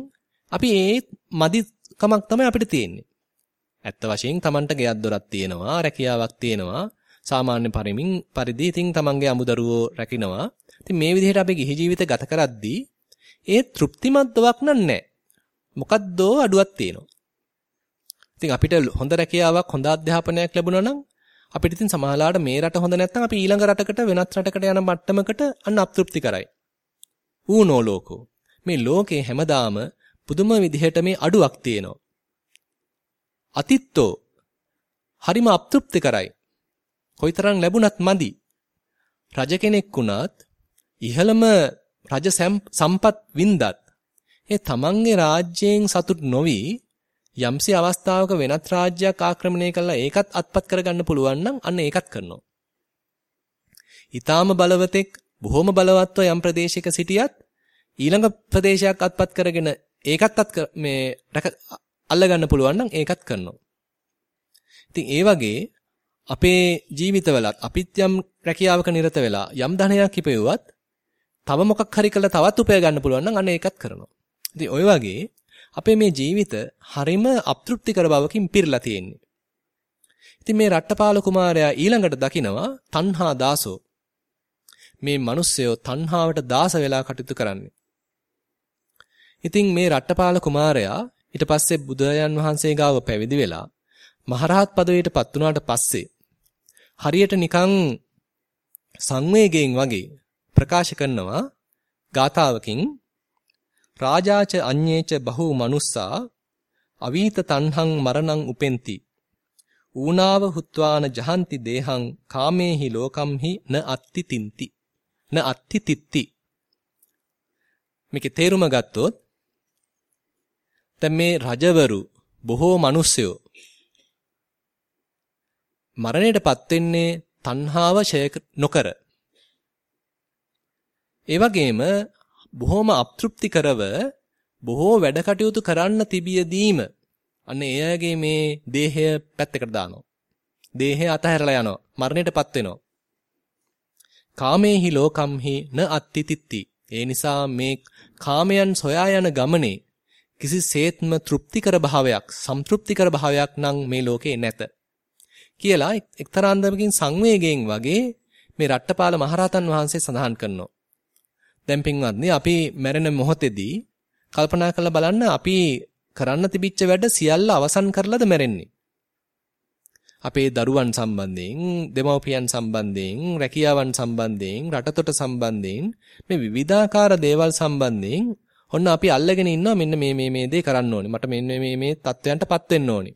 [SPEAKER 1] අපි ඒ මදි කමක් තමයි අපිට තියෙන්නේ. ඇත්ත වශයෙන් Tamanට ගෙයක් දොරක් තියෙනවා, රැකියාවක් තියෙනවා. සාමාන්‍ය පරිමින් පරිදි ඉතින් Tamanගේ අමුදරුවෝ රැකිනවා. ඉතින් මේ විදිහට අපි ගිහි ජීවිත ගත කරද්දී ඒ තෘප්තිමත් දවක් නැහැ. මොකද්දෝ අඩුවක් තියෙනවා. ඉතින් අපිට හොඳ රැකියාවක් හොඳ අධ්‍යාපනයක් ලැබුණා නම් අපිට ඉතින් සමාහලාට මේ රට හොඳ නැත්නම් අපි ඊළඟ රටකට වෙනත් රටකට යන මට්ටමකට අන්න අප්තෘප්ති කරයි. ඌනෝ ලෝකෝ. මේ ලෝකේ හැමදාම පුදුම විදිහට මේ අඩුවක් තියෙනවා. අතිත්තෝ හරිම අප්තෘප්ති කරයි. කොයිතරම් ලැබුණත් මදි. රජ කෙනෙක් වුණත් ඉහළම රජ සම්පත් වින්දත් ඒ තමන්ගේ රාජ්‍යයෙන් සතුට නොවි යම්සි අවස්ථාවක වෙනත් රාජ්‍යයක් ආක්‍රමණය කළා ඒකත් අත්පත් කරගන්න පුළුවන් නම් අන්න ඒකත් කරනවා. ඊටාම බලවතෙක් බොහොම බලවත්ව යම් ප්‍රදේශයක සිටියත් ඊළඟ ප්‍රදේශයක් අත්පත් කරගෙන ඒකත් අත් මේ අල්ලගන්න පුළුවන් නම් ඒකත් කරනවා. ඉතින් ඒ වගේ අපේ ජීවිතවලත් අපිත් යම් රැකියාවක නිරත වෙලා යම් ධනයක් ඉපෙව්වත් තව මොකක් හරි කළා තවත් උපය ගන්න පුළුවන් නම් අන්න ඒකත් කරනවා. ඉතින් ওই වගේ අපේ මේ ජීවිත හරිම අප්තෘප්තිකර බවකින් පිරලා තියෙන්නේ. ඉතින් මේ රට්ටපාල කුමාරයා ඊළඟට දකිනවා තණ්හා දාසෝ. මේ මිනිස්සයෝ තණ්හාවට දාස වෙලා කටයුතු කරන්නේ. ඉතින් මේ රට්ටපාල කුමාරයා ඊට පස්සේ බුදුරජාන් වහන්සේ ගාව පැවිදි වෙලා මහරහත් පදවියටපත් වුණාට පස්සේ හරියට නිකන් සංවේගයෙන් වගේ ප්‍රකාශ කරනවා ගාතාවකින් රාජාච අඤ්ඤේච බහූ මනුස්සා අවීත තණ්හං මරණං උපෙන්ති. ඌනාව හුත්වාන ජහන්ති දේහං කාමේහි ලෝකම්හි න අත්ති තින්ති. න අත්ති තිත්ති. මේකේ තේරුම ගත්තොත් දැන් මේ රජවරු බොහෝ මිනිස්සයෝ මරණයටපත් වෙන්නේ තණ්හාව ඡය නොකර. ඒ වගේම බොහොම අප්තෘප්තිකරව බොහෝ වැඩ කටයුතු කරන්න තිබියදීම අන්න එයාගේ මේ දේහය පැත්තකට දානවා. දේහය අතහැරලා යනවා. මරණයටපත් වෙනවා. කාමේහි ලෝකම්හි න අත්ති තිත්ති. ඒ නිසා මේ කාමයන් සොයා යන ගමනේ කිසිසේත්ම තෘප්තිකර භාවයක්, සම්තෘප්තිකර භාවයක් නම් මේ ලෝකේ නැත. කියලා එක්තරා අන්දමකින් සංවේගයෙන් වගේ මේ රට්ටපාල මහරහතන් වහන්සේ සඳහන් කරනවා. දැන් පින්වත්නි අපි මැරෙන මොහොතේදී කල්පනා කරලා බලන්න අපි කරන්න තිබිච්ච වැඩ සියල්ල අවසන් කරලාද මැරෙන්නේ. අපේ දරුවන් සම්බන්ධයෙන්, දෙමව්පියන් සම්බන්ධයෙන්, රැකියාවන් සම්බන්ධයෙන්, රටතොට සම්බන්ධයෙන් මේ විවිධාකාර දේවල් සම්බන්ධයෙන් ඔන්න අපි අල්ලගෙන ඉන්නවා මෙන්න මේ මේ මේ දේ කරන්න ඕනේ. මට මෙන්න මේ මේ தත්වයන්ටපත් වෙන්න ඕනේ.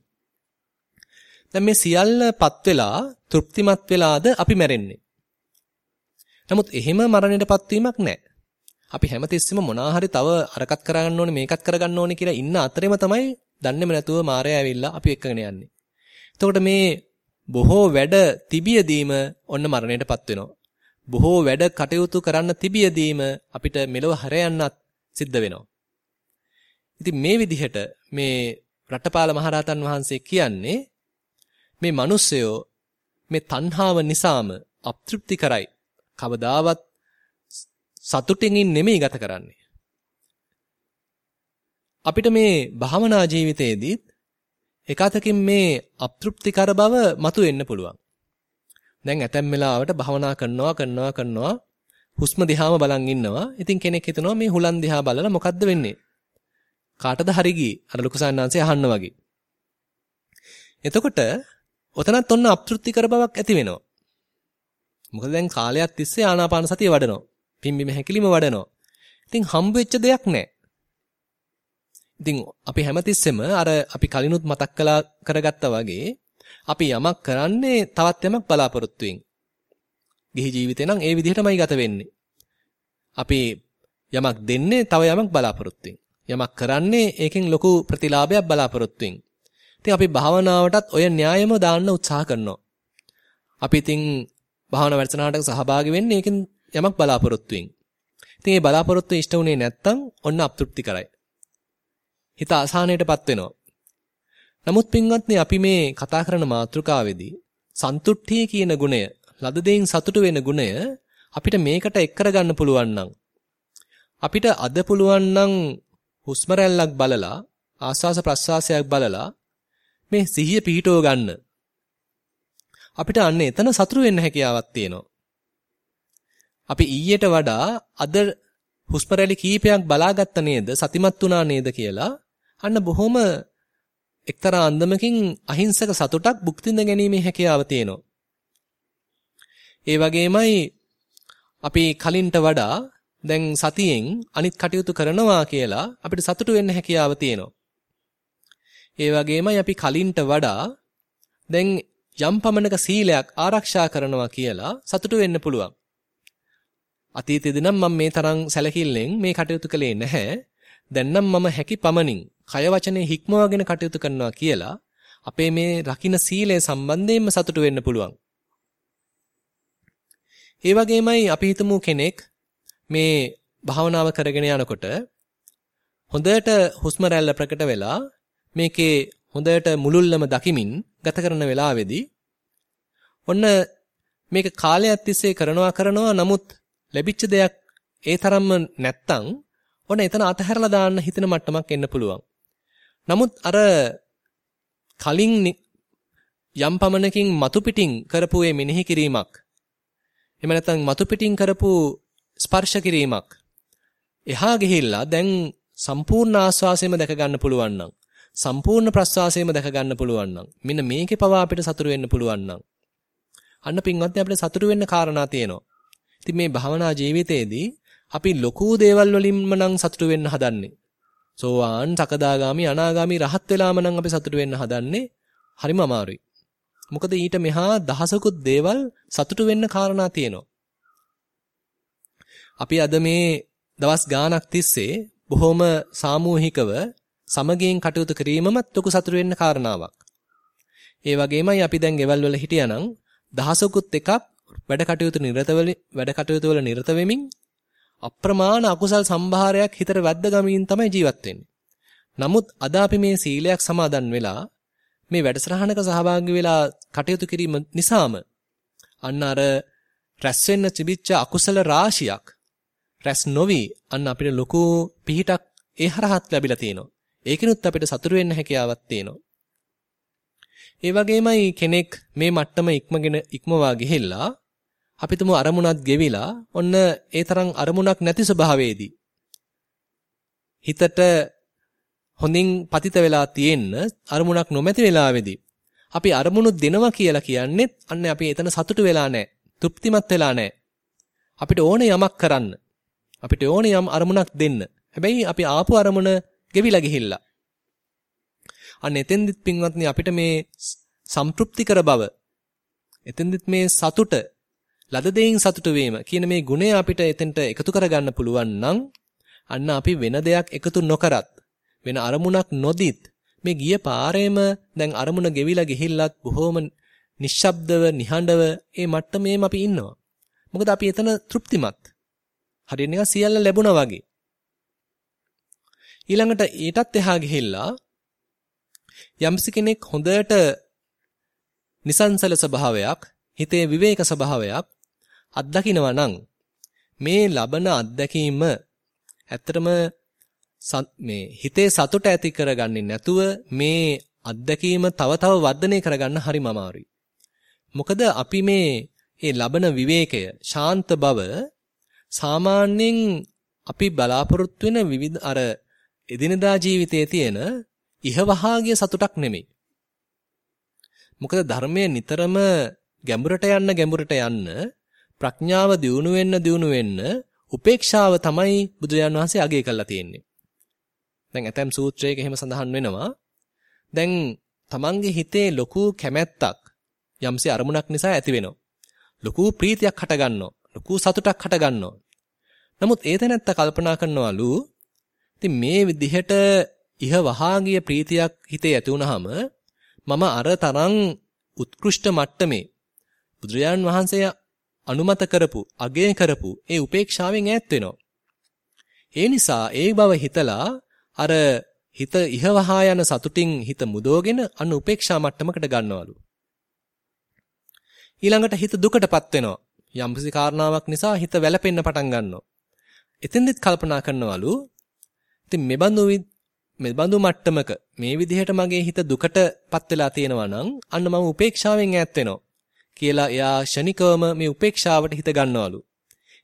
[SPEAKER 1] දැන් මේ සියල්ලපත් වෙලා තෘප්තිමත් වෙලාද අපි මැරෙන්නේ. නමුත් එහෙම මරණයටපත් වීමක් නැහැ. අපි හැමතිස්සෙම මොනා හරි තව අරකට කරගන්න ඕනේ මේකත් කරගන්න ඕනේ කියලා ඉන්න අතරෙම තමයි දන්නේම නැතුව මාරය ඇවිල්ලා අපි එක්කගෙන යන්නේ. එතකොට මේ බොහෝ වැඩ තිබියදීම ඔන්න මරණයටපත් වෙනවා. බොහෝ වැඩ කටයුතු කරන්න තිබියදීම අපිට මෙලොව හැර යන්නත් සිද්ධ වෙනවා. ඉතින් මේ විදිහට මේ රටපාල මහරහතන් වහන්සේ කියන්නේ මේ මිනිස්සයෝ මේ තණ්හාව නිසාම අප්‍තෘප්ති කරයි. කවදාවත් සතුටින් නෙමෙයි ගත කරන්නේ. අපිට මේ භාවනා ජීවිතයේදීත් එකතකින් මේ අප්‍තෘප්තිකර බව මතුවෙන්න පුළුවන්. දැන් ඇතැම් වෙලාවට භවනා කරනවා කරනවා කරනවා හුස්ම දිහාම බලන් ඉන්නවා. ඉතින් කෙනෙක් හිතනවා මේ හුලන් දිහා බලලා මොකද්ද වෙන්නේ? කාටද හරි ගියේ? අර ලොකු සාන්නාංශය අහන්න වගේ. එතකොට ඔතනත් ඔන්න අප්‍තෘප්තිකර බවක් ඇති වෙනවා. මොකද දැන් කාලයක් තිස්සේ ආනාපාන සතිය වඩනවා. පිම්බිම හැකිලිම වඩනවා. ඉතින් හම්බ වෙච්ච දෙයක් නැහැ. ඉතින් අපි හැමතිස්සෙම අර අපි කලිනුත් මතක් කළා කරගත්තා වගේ අපි යමක් කරන්නේ තවත් යමක් බලාපොරොත්තු ගිහි ජීවිතේ නම් ඒ විදිහටමයි ගත වෙන්නේ. අපි යමක් දෙන්නේ තව යමක් බලාපොරොත්තු යමක් කරන්නේ ඒකෙන් ලොකු ප්‍රතිලාභයක් බලාපොරොත්තු ඉතින් අපි භාවනාවටත් ඔය න්‍යායම දාන්න උත්සාහ කරනවා. අපි ඉතින් භාවනා වැඩසටහනකට සහභාගී වෙන්නේ ඒකෙන් යමක් බලාපොරොත්තු වෙමින්. ඉතින් මේ බලාපොරොත්තු ඉෂ්ට වුණේ නැත්තම් ඔන්න අප්තෘප්ති කරයි. හිත අසහනයටපත් වෙනවා. නමුත් පින්වත්නි අපි මේ කතා කරන මාතෘකාවේදී සන්තුට්ඨිය කියන ගුණය, ලද දෙයින් සතුටු වෙන ගුණය අපිට මේකට එක් කරගන්න පුළුවන් නම් අපිට අද පුළුවන් නම් හුස්ම බලලා ආස්වාස ප්‍රස්වාසයක් බලලා මේ සිහිය පිහිටව ගන්න. අපිට අන්න එතන සතුටු වෙන්න හැකියාවක් තියෙනවා. අපි ඊයට වඩා අද හුස්ම රැලි කීපයක් බලාගත්ත නේද සතිමත් වුණා නේද කියලා අන්න බොහොම එක්තරා අන්දමකින් අහිංසක සතුටක් භුක්ති විඳ ගැනීමේ හැකියාව තියෙනවා. ඒ වගේමයි අපි කලින්ට වඩා දැන් සතියෙන් අනිත් කටයුතු කරනවා කියලා අපිට සතුටු වෙන්න හැකියාව තියෙනවා. ඒ වගේමයි අපි කලින්ට වඩා දැන් යම් පමණක සීලයක් ආරක්ෂා කරනවා කියලා සතුටු වෙන්න පුළුවන්. අතීතයේදී නම් මම මේ තරම් සැලකිල්ලෙන් මේ කටයුතු කළේ නැහැ. දැන් නම් මම හැකි පමණින් කය වචනේ හික්මවගෙන කටයුතු කරනවා කියලා අපේ මේ රකින්න සීලය සම්බන්ධයෙන්ම සතුටු වෙන්න පුළුවන්. ඒ වගේමයි අපි හිතමු කෙනෙක් මේ භාවනාව කරගෙන යනකොට හොඳට හුස්ම රැල්ල ප්‍රකට වෙලා මේකේ හොඳට මුලුල්ලම දකිමින් ගත කරන වෙලාවේදී ඔන්න මේක කාලයක් තිස්සේ කරනවා කරනවා නමුත් ලැබිච්ච දෙයක් ඒ තරම්ම නැත්තම් ඔන්න එතන අතහැරලා දාන්න හිතෙන මට්ටමක් එන්න පුළුවන්. නමුත් අර කලින් යම් පමණකින් මතු පිටින් කරපු මේ මෙනෙහි කිරීමක් එහෙම නැත්නම් මතු පිටින් කරපු ස්පර්ශ කිරීමක් එහා ගිහිල්ලා දැන් සම්පූර්ණ ආස්වාසයම දැක ගන්න පුළුවන් නම් සම්පූර්ණ ප්‍රස්වාසයම දැක ගන්න පුළුවන් නම් මෙන්න මේකේ පවා අපිට සතුටු වෙන්න පුළුවන් නම් අන්න පින්වත්නි අපිට සතුටු වෙන්න කාරණා තියෙනවා. ඉතින් මේ භවනා ජීවිතයේදී අපි ලොකු දේවල් වලින්ම නම් සතුටු වෙන්න හදන්නේ. සෝවාන්, සකදාගාමි, අනාගාමි රහත් වෙලාම නම් අපි සතුටු වෙන්න හදන්නේ. හරිම අමාරුයි. මොකද ඊට මෙහා දහසකුත් දේවල් සතුටු වෙන්න කාරණා තියෙනවා. අපි අද මේ දවස් ගාණක් තිස්සේ බොහොම සාමූහිකව සමගියෙන් කටයුතු කිරීමමත් ලොකු සතුටු වෙන්න කාරණාවක්. ඒ වගේමයි අපි දැන් ගෙවල් වල හිටියානම් දහසකුත් එකක් වැඩ කටයුතු නිරත වැඩ කටයුතු වල නිරත වෙමින් අප්‍රමාණ අකුසල් සම්භාරයක් හිතට වැද්ද ගමින් තමයි ජීවත් වෙන්නේ. නමුත් අද අපි මේ සීලයක් සමාදන් වෙලා මේ වැඩසටහනක සහභාගී වෙලා කටයුතු කිරීම නිසාම අන්න අර රැස් වෙන්න තිබිච්ච අකුසල රාශියක් රැස් නොවි අන්න අපිට ලොකු පිහිටක් ඒ හරහත් ලැබිලා තියෙනවා. ඒකිනුත් අපිට සතුරු වෙන්න හැකියාවක් තියෙනවා. ඒ වගේමයි කෙනෙක් මේ මට්ටම ඉක්මගෙන ඉක්මවා ගිහිල්ලා අපි තුමු අරමුණත් ගෙවිලා ඔන්න ඒ තරම් අරමුණක් නැති ස්වභාවයේදී හිතට හොඳින් පතිත වෙලා තියෙන්න අරමුණක් නොමැති වෙලාවේදී අපි අරමුණු දෙනවා කියලා කියන්නේ අන්න අපි එතන සතුටු වෙලා නැහැ. තෘප්තිමත් වෙලා නැහැ. අපිට ඕනේ යමක් කරන්න. අපිට ඕනේ යම් අරමුණක් දෙන්න. හැබැයි අපි ආපු අරමුණ ගෙවිලා ගිහිල්ලා. අන්න එතෙන්දිත් පින්වත්නි අපිට මේ සම්තෘප්තිකර බව එතෙන්දිත් මේ සතුට ලද දෙයින් සතුටු වීම කියන මේ ගුණය අපිට එතෙන්ට එකතු කරගන්න පුළුවන් නම් අන්න අපි වෙන දෙයක් එකතු නොකරත් වෙන අරමුණක් නොදිත් මේ ගිය පාරේම දැන් අරමුණ ගෙවිලා ගිහිල්ලත් බොහොම නිශ්ශබ්දව නිහඬව ඒ මට්ටමේම අපි ඉන්නවා. මොකද අපි එතන තෘප්තිමත්. හරිය නිකන් සියල්ල ලැබුණා වගේ. ඊළඟට ඊටත් එහා ගිහිල්ලා යම්සි කෙනෙක් හොඳට නිසංසල ස්වභාවයක්, හිතේ විවේක ස්වභාවයක් අත්දකිනවා නම් මේ ලබන අත්දැකීම ඇත්තටම මේ හිතේ සතුට ඇති කරගන්නේ නැතුව මේ අත්දැකීම තව තව වර්ධනය කරගන්න හරිම අමාරුයි. මොකද අපි මේ ඒ ලබන විවේකය, ශාන්ත බව සාමාන්‍යයෙන් අපි බලාපොරොත්තු වෙන විවිධ අර එදිනදා ජීවිතයේ තියෙන ඉහවහාගිය සතුටක් නෙමෙයි. මොකද ධර්මයේ නිතරම ගැඹුරට යන්න ගැඹුරට යන්න ප්‍රඥාව දියුණු වෙන්න දියුණු වෙන්න උපේක්ෂාව තමයි බුදුරජාන් වහන්සේ අගය කරලා තියෙන්නේ. දැන් ඇතම් සූත්‍රයක එහෙම සඳහන් වෙනවා. දැන් තමන්ගේ හිතේ ලොකු කැමැත්තක් යම්සේ අරමුණක් නිසා ඇති වෙනවා. ලොකු ප්‍රීතියක් හටගන්නවා. ලොකු සතුටක් හටගන්නවා. නමුත් ඒ තැනත්ත කල්පනා කරනවලු ඉතින් මේ විදිහට ඉහ වහාගිය ප්‍රීතියක් හිතේ ඇති වුනහම මම අර තරම් උත්කෘෂ්ඨ මට්ටමේ බුදුරජාන් වහන්සේ අනුමත කරපු අගය කරපු ඒ උපේක්ෂාවෙන් ඈත් වෙනවා. ඒ නිසා ඒ බව හිතලා අර හිත ඉහවහා යන සතුටින් හිත මුදවගෙන අන්න උපේක්ෂා මට්ටමකට ගන්නවලු. ඊළඟට හිත දුකටපත් වෙනවා. යම්කිසි කාරණාවක් නිසා හිත වැළපෙන්න පටන් ගන්නවා. එතෙන්දෙත් කල්පනා කරනවලු ඉතින් මෙබඳු මෙබඳු මට්ටමක මේ විදිහට මගේ හිත දුකටපත් වෙලා තියෙනවා නම් අන්න මම උපේක්ෂාවෙන් ඈත් වෙනවා කියලා එයා ෂණිකවම මේ උපේක්ෂාවට හිත ගන්නවලු.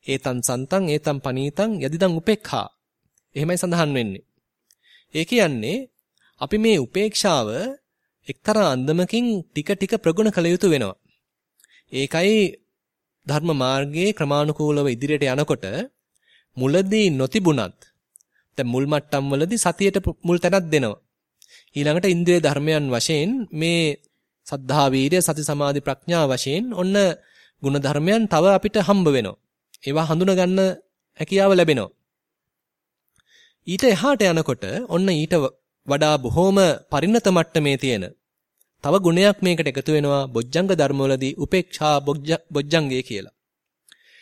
[SPEAKER 1] ඒතන් සන්තං ඒතන් පනීතං යදිදං උපේක්ඛා. එහෙමයි සඳහන් වෙන්නේ. ඒ කියන්නේ අපි මේ උපේක්ෂාව එක්තරා අන්දමකින් ටික ටික ප්‍රගුණ කළ යුතු වෙනවා. ඒකයි ධර්ම මාර්ගයේ ක්‍රමානුකූලව ඉදිරියට යනකොට මුලදී නොතිබුණත් දැන් මුල් මට්ටම් වලදී සතියට මුල් තැනක් දෙනවා. ඊළඟට ඉන්ද්‍රිය ධර්මයන් වශයෙන් මේ සද්ධා වීර්ය සති සමාධි ප්‍රඥා වශයෙන් ඔන්න ගුණ ධර්මයන් තව අපිට හම්බ වෙනවා. ඒවා හඳුනා ගන්න හැකියාව ලැබෙනවා. ඊට එහාට යනකොට ඔන්න ඊට වඩා බොහෝම පරිණත මට්ටමේ තියෙන තව ගුණයක් මේකට එකතු වෙනවා බොජ්ජංග ධර්මවලදී උපේක්ෂා බොජ්ජංගය කියලා.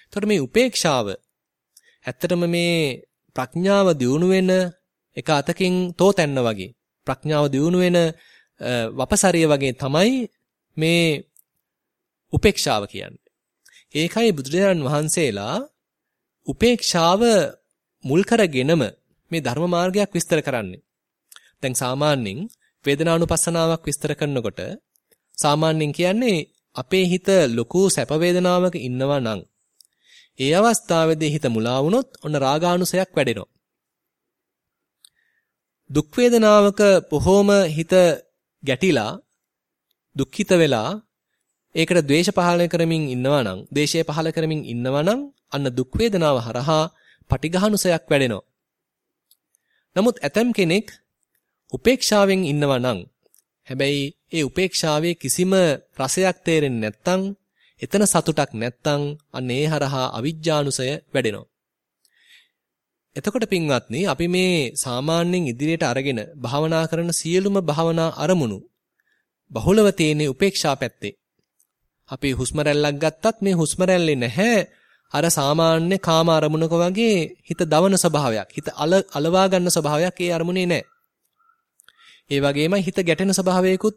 [SPEAKER 1] එතකොට මේ උපේක්ෂාව ඇත්තටම මේ ප්‍රඥාව දියුණු වෙන එක අතකින් තෝතැන්න වගේ ප්‍රඥාව දියුණු වෙන වපසරිය වගේ තමයි මේ උපේක්ෂාව කියන්නේ. ඒකයි බුදුරජාණන් වහන්සේලා උපේක්ෂාව මුල් කරගෙනම මේ ධර්ම මාර්ගයක් විස්තර කරන්නේ. දැන් සාමාන්‍යයෙන් වේදනානුපස්සනාවක් විස්තර කරනකොට සාමාන්‍යයෙන් කියන්නේ අපේ හිත ලොකු සැප වේදනාවක ඉන්නවා නම් ඒ අවස්ථාවේදී හිත මුලා වුණොත් ඔන්න රාගානුසයක් වැඩෙනවා. දුක් වේදනාවක බොහොම හිත ගැටිලා දුක්ඛිත වෙලා ඒකට ද්වේෂ පහල කරමින් ඉන්නවා නම් ද්වේෂය පහල කරමින් ඉන්නවා නම් අන්න දුක් වේදනාව හරහා පටිඝානුසයක් වැඩෙනවා. නමුත් ඇතම් කෙනෙක් උපේක්ෂාවෙන් ඉන්නවා නම් හැබැයි ඒ උපේක්ෂාවේ කිසිම රසයක් තේරෙන්නේ නැත්නම් එතන සතුටක් නැත්නම් අන්න ඒ හරහා අවිජ්ජානුසය වැඩෙනවා. එතකොට පින්වත්නි අපි මේ සාමාන්‍යයෙන් ඉදිරියට අරගෙන භාවනා කරන සියලුම භාවනා අරමුණු බහුලව තියෙන උපේක්ෂා පැත්තේ. අපි හුස්ම රැල්ලක් ගත්තත් මේ හුස්ම රැල්ලේ නැහැ අර සාමාන්‍ය කාම අරමුණක වගේ හිත දවන ස්වභාවයක් හිත අල අලවා ගන්න ස්වභාවයක් ඒ අරමුණේ නැහැ. ඒ වගේම හිත ගැටෙන ස්වභාවයකුත්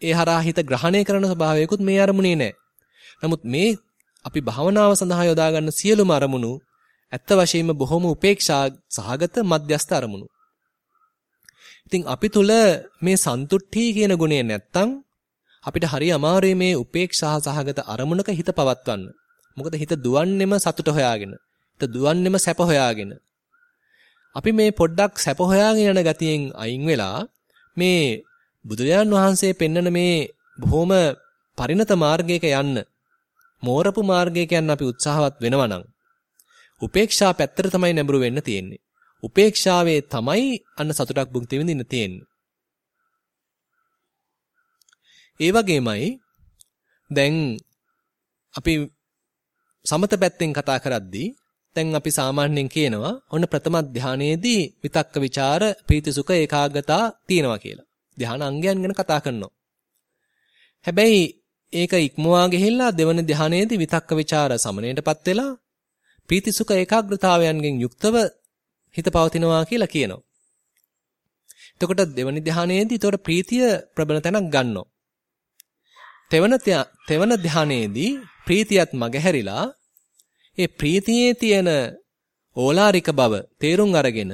[SPEAKER 1] ඒ හරහා හිත ග්‍රහණය කරන ස්වභාවයකුත් මේ අරමුණේ නැහැ. නමුත් මේ අපි භාවනාව සඳහා යොදා ගන්න සියලුම අරමුණු ඇත්ත වශයෙන්ම බොහොම උපේක්ෂා සහගත මධ්‍යස්ථ අරමුණු. ඉතින් අපි තුල මේ සන්තුට්ටි කියන ගුණය නැත්තම් අපිට හරි අමාරුයි මේ උපේක්ෂා සහගත අරමුණක හිත පවත්වන්න. මොකද හිත දුවන්නෙම සතුට හොයාගෙන. හිත දුවන්නෙම සැප හොයාගෙන. අපි මේ පොඩ්ඩක් සැප හොයාගෙන යන ගතියෙන් අයින් වෙලා මේ බුදුරජාන් වහන්සේ පෙන්වන මේ බොහොම පරිණත මාර්ගයක යන්න මෝරපු මාර්ගයක යන්න අපි උත්සාහවත් වෙනවා නම් උපේක්ෂා පැත්තට තමයි නැඹුරු වෙන්න තියෙන්නේ. උපේක්ෂාවේ තමයි අන්න සතුටක් භුක්ති විඳින්න තියෙන්නේ. ඒ වගේමයි දැන් අපි සමත පැත්තෙන් කතා කරද්දී දැන් අපි සාමාන්‍යයෙන් කියනවා ඔන්න ප්‍රථම ධානයේදී විතක්ක ਵਿਚාර ප්‍රීතිසුඛ ඒකාග්‍රතා තියෙනවා කියලා. ධාන අංගයන් ගැන කතා කරනවා. හැබැයි ඒක ඉක්මවා ගිහිල්ලා දෙවන ධානයේදී විතක්ක ਵਿਚාර සමණයටපත් වෙලා ප්‍රීතිසුඛ ඒකාග්‍රතාවයන්ගෙන් යුක්තව හිත පවතිනවා කියලා කියනවා. එතකොට දෙවනි ධානයේදී එතකොට ප්‍රීතිය ප්‍රබල තැනක් ගන්නවා. තෙවන තෙවන ධානයේදී ප්‍රීතියත් මගහැරිලා ඒ ප්‍රීතියේ තියෙන ඕලාරික බව තේරුම් අරගෙන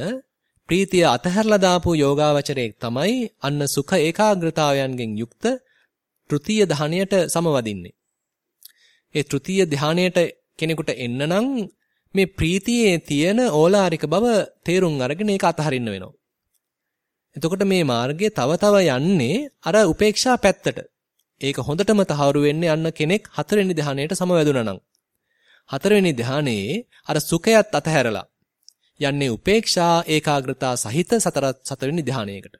[SPEAKER 1] ප්‍රීතිය අතහැරලා දාපු යෝගාවචරයෙක් තමයි අන්න සුඛ ඒකාග්‍රතාවයන්ගෙන් යුක්ත තෘතීය ධානයට සමවදින්නේ. ඒ තෘතීය ධානයට කෙනෙකුට එන්න නම් මේ ප්‍රීතියේ තියෙන ඕලාරික බව තේරුම් අරගෙන ඒක අතහරින්න වෙනවා. එතකොට මේ මාර්ගයේ තව තව යන්නේ අර උපේක්ෂා පැත්තට. ඒක හොඳටම තහවුරු වෙන්නේ යන්න කෙනෙක් හතරවෙනි ධානයට සමවැදුණා නම්. හතරවෙනි ධානයේ අර සුඛයත් අතහැරලා යන්නේ උපේක්ෂා ඒකාග්‍රතාව සහිත සතර සතරවෙනි ධානයකට.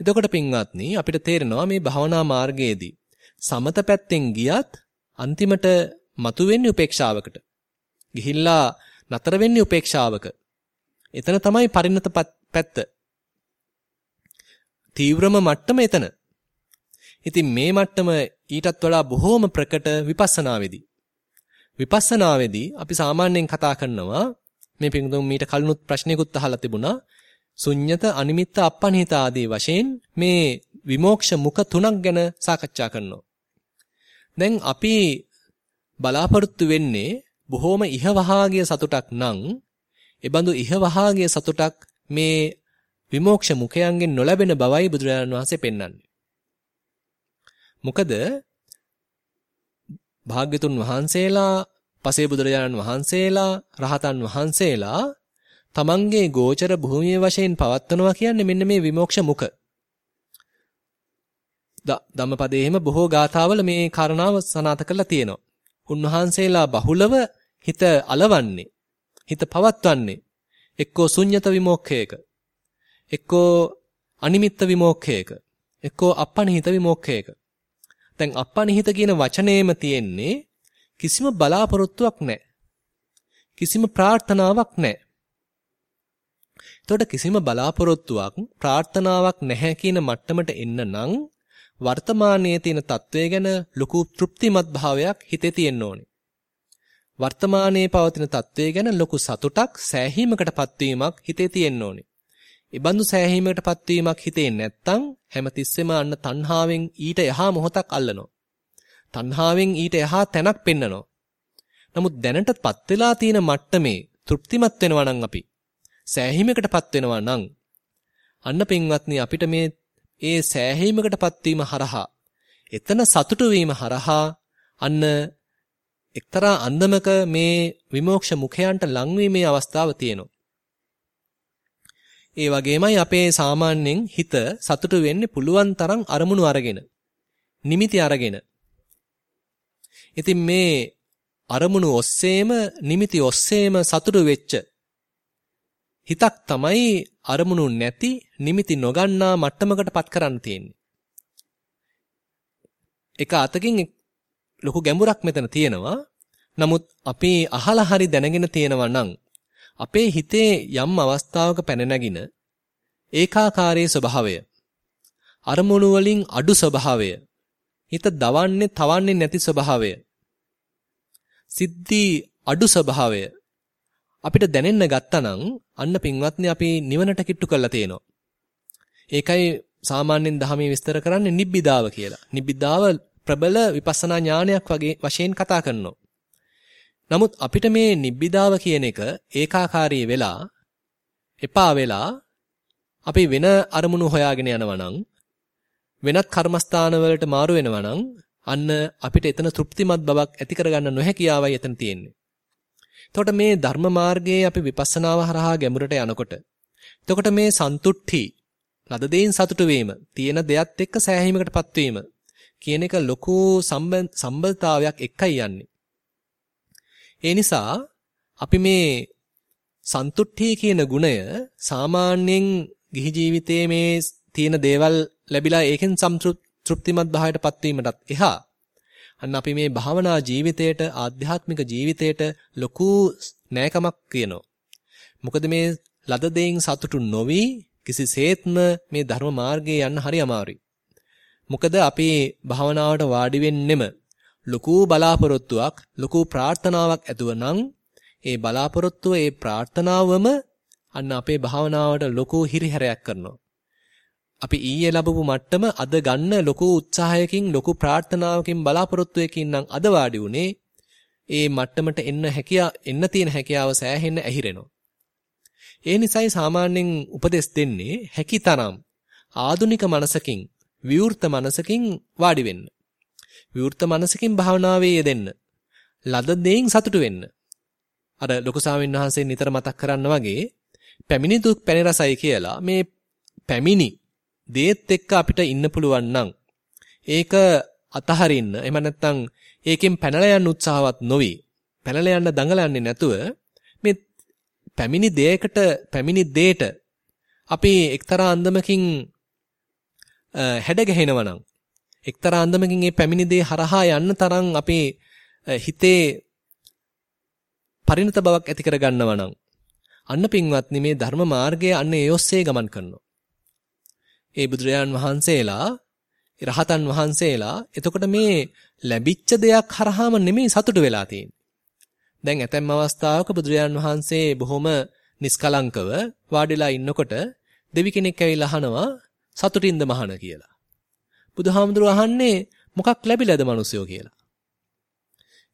[SPEAKER 1] එතකොට පින්වත්නි අපිට තේරෙනවා මේ භවනා මාර්ගයේදී සමත පැත්තෙන් ගියත් අන්තිමට මතුවෙන්නේ උපේක්ෂාවකට. ගිහිල්ලා නතර වෙන්නේ උපේක්ෂාවක. එතන තමයි පරිණත පැත්ත. තීව්‍රම මට්ටම එතන. ඉතින් මේ මට්ටම ඊටත් වඩා බොහෝම ප්‍රකට විපස්සනාවේදී. විපස්සනාවේදී අපි සාමාන්‍යයෙන් කතා කරනවා මේ පිටුතුන් මීට කලිනුත් ප්‍රශ්නයකුත් අහලා තිබුණා. ශුන්්‍යත අනිමිත්ත අපනිහිත ආදී වශයෙන් මේ විමෝක්ෂ මුඛ තුනක් ගැන සාකච්ඡා කරනවා. දැන් අපි බලාපොරොත්තු වෙන්නේ බොහොම ඉහවහාගිය සතුටක් නම් එබඳු ඉහවහාගිය සතුටක් මේ විමෝක්ෂ මුඛයන්ගෙන් නොලැබෙන බවයි බුදුරජාණන් වහන්සේ පෙන්වන්නේ. මොකද භාග්‍යතුන් වහන්සේලා, පසේ බුදුරජාණන් වහන්සේලා, රහතන් වහන්සේලා තමන්ගේ ගෝචර භූමිය වශයෙන් පවත්වනවා කියන්නේ මෙන්න මේ විමෝක්ෂ මුඛ. ධම්මපදයේම බොහෝ ගාථාවල මේ කාරණාව සනාත කරලා තියෙනවා. උන්වහන්සේලා බහුලව හිත అలවන්නේ හිත පවත්වන්නේ එක්කෝ ශුන්්‍යත විමෝක්ඛයක එක්කෝ අනිමිත්ත විමෝක්ඛයක එක්කෝ අපනිහිත විමෝක්ඛයක දැන් අපනිහිත කියන වචනේම තියෙන්නේ කිසිම බලාපොරොත්තුවක් නැහැ කිසිම ප්‍රාර්ථනාවක් නැහැ එතකොට කිසිම බලාපොරොත්තුවක් ප්‍රාර්ථනාවක් නැහැ කියන මට්ටමට එන්න නම් වර්තමානයේ තියෙන తත්වය ගැන ලොකු තෘප්තිමත් භාවයක් හිතේ තියෙන්න ඕනේ. වර්තමානයේ පවතින తත්වය ගැන ලොකු සතුටක් සෑහීමකටපත් වීමක් හිතේ තියෙන්න ඕනේ. ඉබඳු සෑහීමකටපත් වීමක් හිතේ නැත්තම් හැමතිස්සෙම අන්න තණ්හාවෙන් ඊට එහා මොහොතක් අල්ලනවා. තණ්හාවෙන් ඊට එහා තැනක් පෙන්නනවා. නමුත් දැනටපත් වෙලා තියෙන මට්ටමේ තෘප්තිමත් වෙනවා නම් අපි සෑහීමකටපත් වෙනවා නම් අන්න පින්වත්නි අපිට මේ ඒ සෑහීමකටපත් වීම හරහා එතන සතුටු වීම හරහා අන්න එක්තරා අන්දමක මේ විමෝක්ෂ මුඛයන්ට ලංවීමේ අවස්ථාව තියෙනවා. ඒ වගේමයි අපේ සාමාන්‍යයෙන් හිත සතුටු වෙන්නේ පුළුවන් තරම් අරමුණු අරගෙන. නිමිති අරගෙන. ඉතින් මේ අරමුණු ඔස්සේම නිමිති ඔස්සේම සතුටු වෙච්ච හිතක් තමයි අරමුණු නැති නිමිති නොගන්නා මට්ටමකටපත් කරන්න තියෙන්නේ. එක අතකින් ලොකු ගැඹුරක් මෙතන තියෙනවා. නමුත් අපි අහලා හරි දැනගෙන තියෙනවා නම් අපේ හිතේ යම් අවස්ථාවක පැන නැගින ඒකාකාරී ස්වභාවය අරමුණු වලින් අඩු ස්වභාවය හිත දවන්නේ තවන්නේ නැති ස්වභාවය සිද්ධි අඩු ස්වභාවය අපිට දැනෙන්න ගත්තනම් අන්න පින්වත්නි අපි නිවනට කිට්ටු කරලා තියෙනවා. ඒකයි සාමාන්‍යයෙන් ධර්මයේ විස්තර කරන්නේ නිබ්බිදාව කියලා. නිබ්බිදාව ප්‍රබල විපස්සනා ඥානයක් වගේ වශයෙන් කතා කරනවා. නමුත් අපිට මේ නිබ්බිදාව කියන එක ඒකාකාරී වෙලා එපා වෙලා අපි වෙන අරමුණු හොයාගෙන යනවා නම් වෙනත් කර්මස්ථාන වලට මාරු වෙනවා නම් අන්න අපිට එතන තෘප්තිමත් බවක් ඇති කරගන්න නොහැකියාවයි එතන තියෙන්නේ. එතකොට මේ ධර්ම මාර්ගයේ අපි විපස්සනාව හරහා ගැඹුරට යනකොට එතකොට මේ සන්තුට්ටි ලද දෙයින් සතුටු වීම තියෙන දෙයත් එක්ක සෑහීමකටපත් වීම කියන එක ලොකු සම්බන්ධතාවයක් එක්කයි යන්නේ. ඒ නිසා අපි මේ සන්තුට්ටි කියන ගුණය සාමාන්‍යයෙන් ගිහි ජීවිතයේ මේ තියෙන දේවල් ලැබිලා ඒකෙන් සම්තෘප්තිමත් භාවයටපත් වීමටත් එහා අන්න අපි මේ භාවනා ජීවිතයට ආධ්‍යාත්මික ජීවිතයට ලොකු නෑකමක් කියනවා. මොකද මේ ලද දෙයින් සතුටු නොවි කිසිසේත්ම මේ ධර්ම මාර්ගයේ යන්න හරි අමාරුයි. මොකද අපි භාවනාවට වාඩි වෙන්නෙම ලොකු බලාපොරොත්තුවක් ලොකු ප්‍රාර්ථනාවක් ඇතුව නම් ඒ බලාපොරොත්තුව ඒ ප්‍රාර්ථනාවම අන්න අපේ භාවනාවට ලොකු හිරිහැරයක් කරනවා. අපි ඊයේ ලැබපු මට්ටම අද ගන්න ලොකු උත්සාහයකින් ලොකු ප්‍රාර්ථනාවකින් බලාපොරොත්තුවකින් නම් අද වාඩි උනේ ඒ මට්ටමට එන්න හැකියා එන්න තියෙන හැකියාව සෑහෙන්න ඇහිරෙනවා. ඒ නිසායි සාමාන්‍යයෙන් උපදෙස් දෙන්නේ හැකිතරම් ආදුනික මනසකින් විවෘත මනසකින් වාඩි වෙන්න. විවෘත මනසකින් භාවනාවේ යෙදෙන්න. ලද දෙයින් සතුටු වෙන්න. අර ලොකු සාමින් වහන්සේ නිතර මතක් කරන්න වගේ පැමිණි දුක් පැණි රසයි කියලා මේ පැමිණි දේත් එක්ක අපිට ඉන්න පුළුවන් නම් ඒක අතහරින්න එහෙම නැත්නම් ඒකෙන් පැනලා යන්න උත්සාහවත් නොවි පැනලා යන්න දඟලන්නේ නැතුව මේ පැමිණි දෙයකට පැමිණි දෙයට අපි එක්තරා අන්දමකින් හැඩ ගැහෙනවා නම් එක්තරා අන්දමකින් මේ පැමිණි දේ හරහා යන්න තරම් අපේ හිතේ පරිණත බවක් ඇති කර ගන්නවා නම් අන්න පින්වත්නි මේ ධර්ම මාර්ගය අන්න ඒ ඔස්සේ ගමන් කරනවා. ඒ බුදුරජාන් වහන්සේලා රහතන් වහන්සේලා එතකොට මේ ලැබිච්ච දෙයක් හරහාම නෙමෙයි සතුට වෙලා තියෙන්නේ. දැන් ඇතැම් අවස්ථාවක බුදුරජාන් වහන්සේ බොහොම නිස්කලංකව වාඩිලා ඉන්නකොට දෙවි කෙනෙක් ඇවිල්ලා අහනවා සතුටින්ද මහන කියලා. බුදුහාමුදුරුව අහන්නේ මොකක් ලැබිලාද මිනිස්සයෝ කියලා.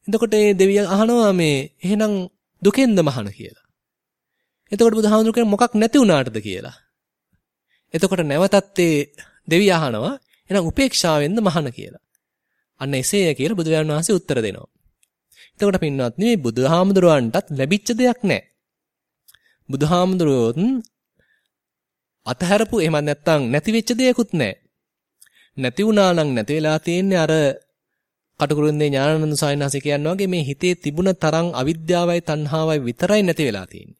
[SPEAKER 1] එතකොට මේ දෙවියන් අහනවා මේ එහෙනම් දුකෙන්ද මහන කියලා. එතකොට බුදුහාමුදුරුවෝ කියන්නේ මොකක් නැති වුණාටද කියලා. එතකොට නැවතත් ඒ දෙවිය අහනවා එහෙනම් උපේක්ෂාවෙන්ද මහන කියලා. අන්න එසේය කියලා බුදුරජාණන් වහන්සේ උත්තර දෙනවා. එතකොට පින්වත්නි මේ බුදුහාමුදුරුවන්ටත් ලැබිච්ච දෙයක් නැහැ. බුදුහාමුදුරුවෝත් අතහැරපු එහෙම නැත්නම් නැති වෙච්ච දෙයක්වත් නැහැ. නැති වුණා නම් නැති වෙලා තියෙන්නේ අර කටුකුරුන්දේ ඥානানন্দ සායනහසේ කියනවා වගේ මේ හිතේ තිබුණ තරම් අවිද්‍යාවයි තණ්හාවයි විතරයි නැති වෙලා තියෙන්නේ.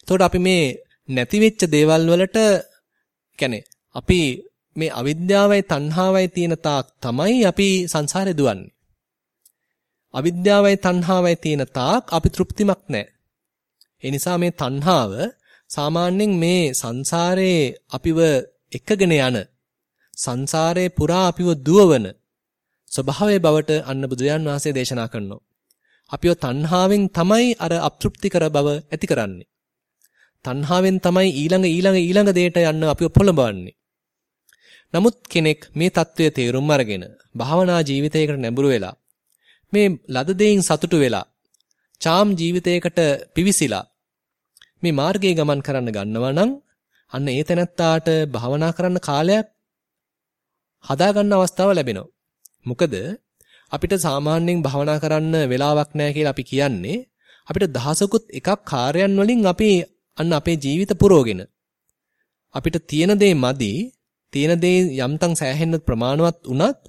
[SPEAKER 1] එතකොට අපි මේ නැති වෙච්ච දේවල් වලට කියන්නේ අපි මේ අවිද්‍යාවයි තණ්හාවයි තියෙන තාක් තමයි අපි සංසාරේ දුවන්නේ. අවිද්‍යාවයි තණ්හාවයි තියෙන තාක් අපි තෘප්තිමත් නැහැ. ඒ නිසා මේ තණ්හාව සාමාන්‍යයෙන් මේ සංසාරේ අපිව එකගෙන යන සංසාරයේ පුරා අපිව දුවවන ස්වභාවයේ බවට අන්න බුදුරජාන් වහන්සේ දේශනා කරනවා. අපිව තණ්හාවෙන් තමයි අර අතෘප්ති කර බව ඇති කරන්නේ. තණ්හාවෙන් තමයි ඊළඟ ඊළඟ ඊළඟ දෙයට යන්න අපිව පොළඹවන්නේ. නමුත් කෙනෙක් මේ தত্ত্বය තේරුම් අරගෙන භාවනා ජීවිතයකට නැඹුරු වෙලා මේ ලද දෙයින් සතුටු වෙලා චාම් ජීවිතයකට පිවිසිලා මේ මාර්ගයේ ගමන් කරන්න ගන්නවා නම් අන්න ඒ තැනත්තාට භාවනා කරන්න කාලයක් හදා ගන්න අවස්ථාව ලැබෙනවා. මොකද අපිට සාමාන්‍යයෙන් භාවනා කරන්න වෙලාවක් නැහැ කියලා අපි කියන්නේ අපිට දහසකුත් එකක් කාර්යයන් වලින් අපි අන්න අපේ ජීවිත පුරවගෙන අපිට තියෙන දේ මදි තියෙන දේ යම්තම් සෑහෙන්න ප්‍රමාණවත් වුණත්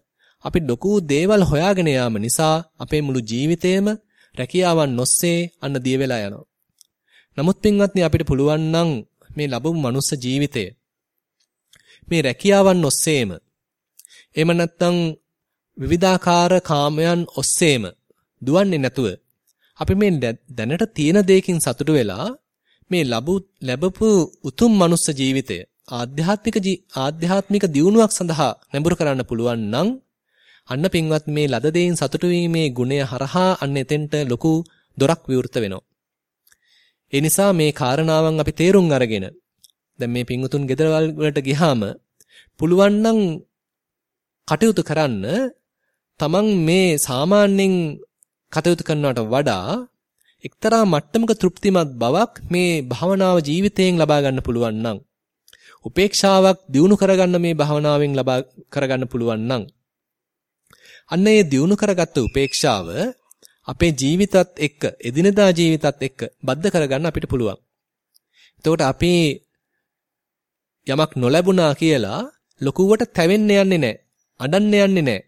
[SPEAKER 1] අපි ලොකු දේවල් හොයාගෙන යාම නිසා අපේ මුළු ජීවිතේම රැකියාවන් නොස්සේ අන්න දිය වෙලා යනවා. නමුත් පින්වත්නි අපිට පුළුවන් නම් මේ ලැබුණු මනුස්ස ජීවිතය මේ රැකියාවන් ඔස්සේම එහෙම නැත්නම් විවිධාකාර කාමයන් ඔස්සේම දුවන්නේ නැතුව අපි මේ දැනට තියෙන දෙයකින් සතුටු වෙලා මේ ලැබු ලැබපු උතුම් මනුස්ස ජීවිතය ආධ්‍යාත්මික ආධ්‍යාත්මික දියුණුවක් සඳහා නැඹුරු කරන්න පුළුවන් නම් අන්න පින්වත් මේ ලද දෙයින් සතුටු වීමේ ගුණය හරහා අන්න එතෙන්ට ලොකු දොරක් විවෘත වෙනවා. ඒ නිසා මේ කාරණාවන් අපි තේරුම් අරගෙන දැන් මේ පින්වුතුන් ගෙදරවල් වලට ගියාම පුළුවන් නම් කටයුතු කරන්න තමන් මේ සාමාන්‍යයෙන් කටයුතු කරනවට වඩා එක්තරා මට්ටමක තෘප්තිමත් බවක් මේ භවනාව ජීවිතයෙන් ලබා ගන්න පුළුවන් නම් උපේක්ෂාවක් දියුණු කරගන්න මේ භවනාවෙන් ලබා කරගන්න පුළුවන් නම් අන්න ඒ දියුණු කරගත්ත උපේක්ෂාව අපේ ජීවිතත් එක්ක එදිනදා ජීවිතත් එක්ක බද්ධ කරගන්න අපිට පුළුවන්. එතකොට අපි යමක් නොලැබුණා කියලා ලොකුවට තැවෙන්න යන්නේ නැහැ. අඬන්න යන්නේ නැහැ.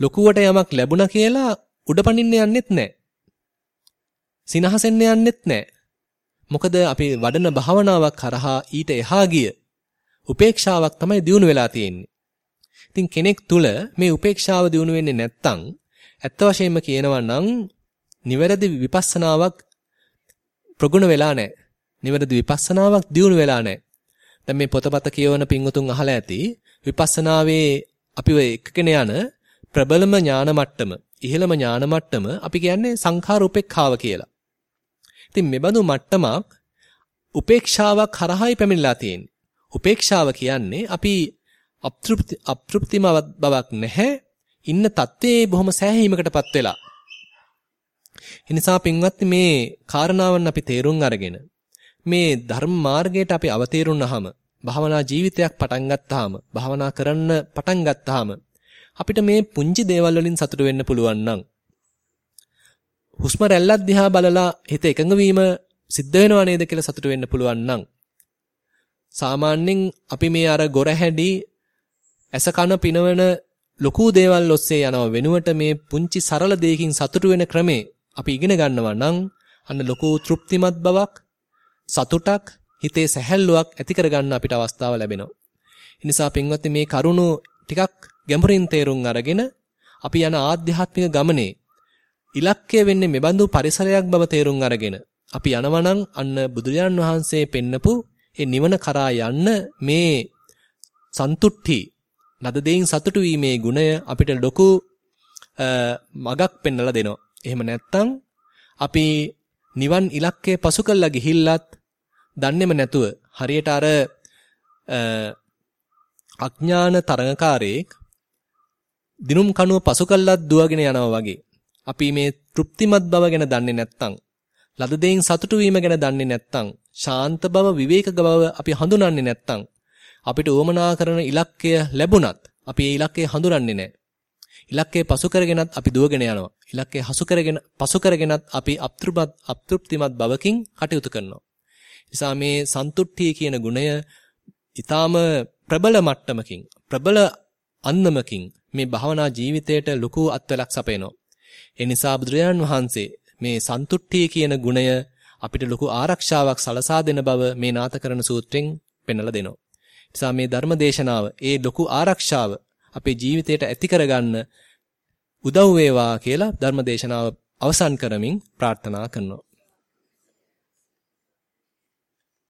[SPEAKER 1] ලොකුවට යමක් ලැබුණා කියලා උඩපනින්න යන්නෙත් නැහැ. සිනහසෙන්න යන්නෙත් නැහැ. මොකද අපි වඩන භාවනාවක් කරහා ඊට එහා ගිය උපේක්ෂාවක් තමයි දියුණු වෙලා තියෙන්නේ. ඉතින් කෙනෙක් තුල මේ උපේක්ෂාව දියුණු වෙන්නේ නැත්තම් ඇත්ත වශයෙන්ම කියනවා නම් නිවැරදි විපස්සනාවක් ප්‍රගුණ වෙලා නැහැ. නිවැරදි විපස්සනාවක් දියුණු වෙලා නැහැ. දැන් මේ පොතපත කියවන පින්වුතුන් අහලා ඇති විපස්සනාවේ අපිව එක්කගෙන යන ප්‍රබලම ඥාන මට්ටම, ඉහළම ඥාන මට්ටම අපි කියන්නේ සංඛාර උපේක්ඛාව කියලා. ඉතින් මෙබඳු මට්ටමක් උපේක්ෂාවක් කරහායි පැමිණලා තියෙන්නේ. උපේක්ෂාව කියන්නේ අපි අප්‍තෘප්ති අප්‍තෘප්තිමවත් බවක් නැහැ. ඉන්න தත්ත්වයේ බොහොම සෑහීමකටපත් වෙලා. ඒ නිසා පින්වත්නි මේ කාරණාවන් අපි තේරුම් අරගෙන මේ ධර්ම මාර්ගයට අපි අවතීරුණාම භාවනා ජීවිතයක් පටන් ගත්තාම භාවනා කරන්න පටන් ගත්තාම අපිට මේ පුංචි දේවල් වලින් සතුට වෙන්න පුළුවන් නම් හුස්ම රැල්ලක් දිහා බලලා හිත එකඟ වීම සිද්ධ වෙනව නේද කියලා සතුට වෙන්න පුළුවන් නම් සාමාන්‍යයෙන් අපි මේ අර ගොරහැඩි ඇස කන පිනවන ලොකු දේවල් ඔස්සේ යනව වෙනුවට මේ පුංචි සරල දෙයකින් සතුටු වෙන ක්‍රමේ අපි ඉගෙන ගන්නවා නම් අන්න ලොකු තෘප්තිමත් බවක් සතුටක් හිතේ සැහැල්ලුවක් ඇති කරගන්න අපිට අවස්ථාව ලැබෙනවා. ඒ නිසා පින්වත්නි මේ කරුණු ටිකක් ගැඹුරින් තේරුම් අරගෙන අපි යන ආධ්‍යාත්මික ගමනේ ඉලක්කය වෙන්නේ මෙබඳු පරිසරයක් බව තේරුම් අරගෙන අපි යනවනම් අන්න බුදුරජාන් වහන්සේ පෙන්නපු ඒ නිවන කරා යන්න මේ සන්තුට්ටි නද දෙයින් සතුටු වීමේ ගුණය අපිට ලොකු මගක් පෙන්වලා දෙනවා. එහෙම නැත්නම් අපි නිවන් ඉලක්කය පසු කළා ගිහිල්ලත් දන්නේම නැතුව හරියට අර අඥාන තරඟකාරයෙක් දිනුම් කණුව පසු කළත් දුවගෙන යනවා වගේ අපි මේ තෘප්තිමත් බව ගැන දන්නේ නැත්නම් ලද දෙයින් සතුටු වීම ගැන දන්නේ නැත්නම් ශාන්ත බව විවේක බව අපි හඳුනන්නේ නැත්නම් අපිට උවමනා කරන ඉලක්කය ලැබුණත් අපි ඒ ඉලක්කය හඳුනන්නේ නැහැ. ඉලක්කය පසු කරගෙනත් අපි දුවගෙන යනවා. ඉලක්කය හසු කරගෙන පසු කරගෙනත් අපි අප්තෘපත් අප්තෘප්තිමත් බවකින් කටයුතු කරනවා. නිසා මේ සන්තුට්ඨිය කියන ගුණය ඊටාම ප්‍රබල මට්ටමකින් ප්‍රබල අන්නමකින් මේ භවනා ජීවිතයට ලොකු අත්වලක් සපයනවා. ඒ නිසා බුදුරජාණන් වහන්සේ මේ සන්තුට්ඨිය කියන ගුණය අපිට ලොකු ආරක්ෂාවක් සලසා දෙන බව මේ නාථකරණ සූත්‍රයෙන් පෙන්වලා දෙනවා. නිසා මේ ධර්ම දේශනාව ඒ ලොකු ආරක්ෂාව අපේ ජීවිතයට ඇති කරගන්න උදව් වේවා කියලා ධර්ම දේශනාව අවසන් කරමින් ප්‍රාර්ථනා කරනවා.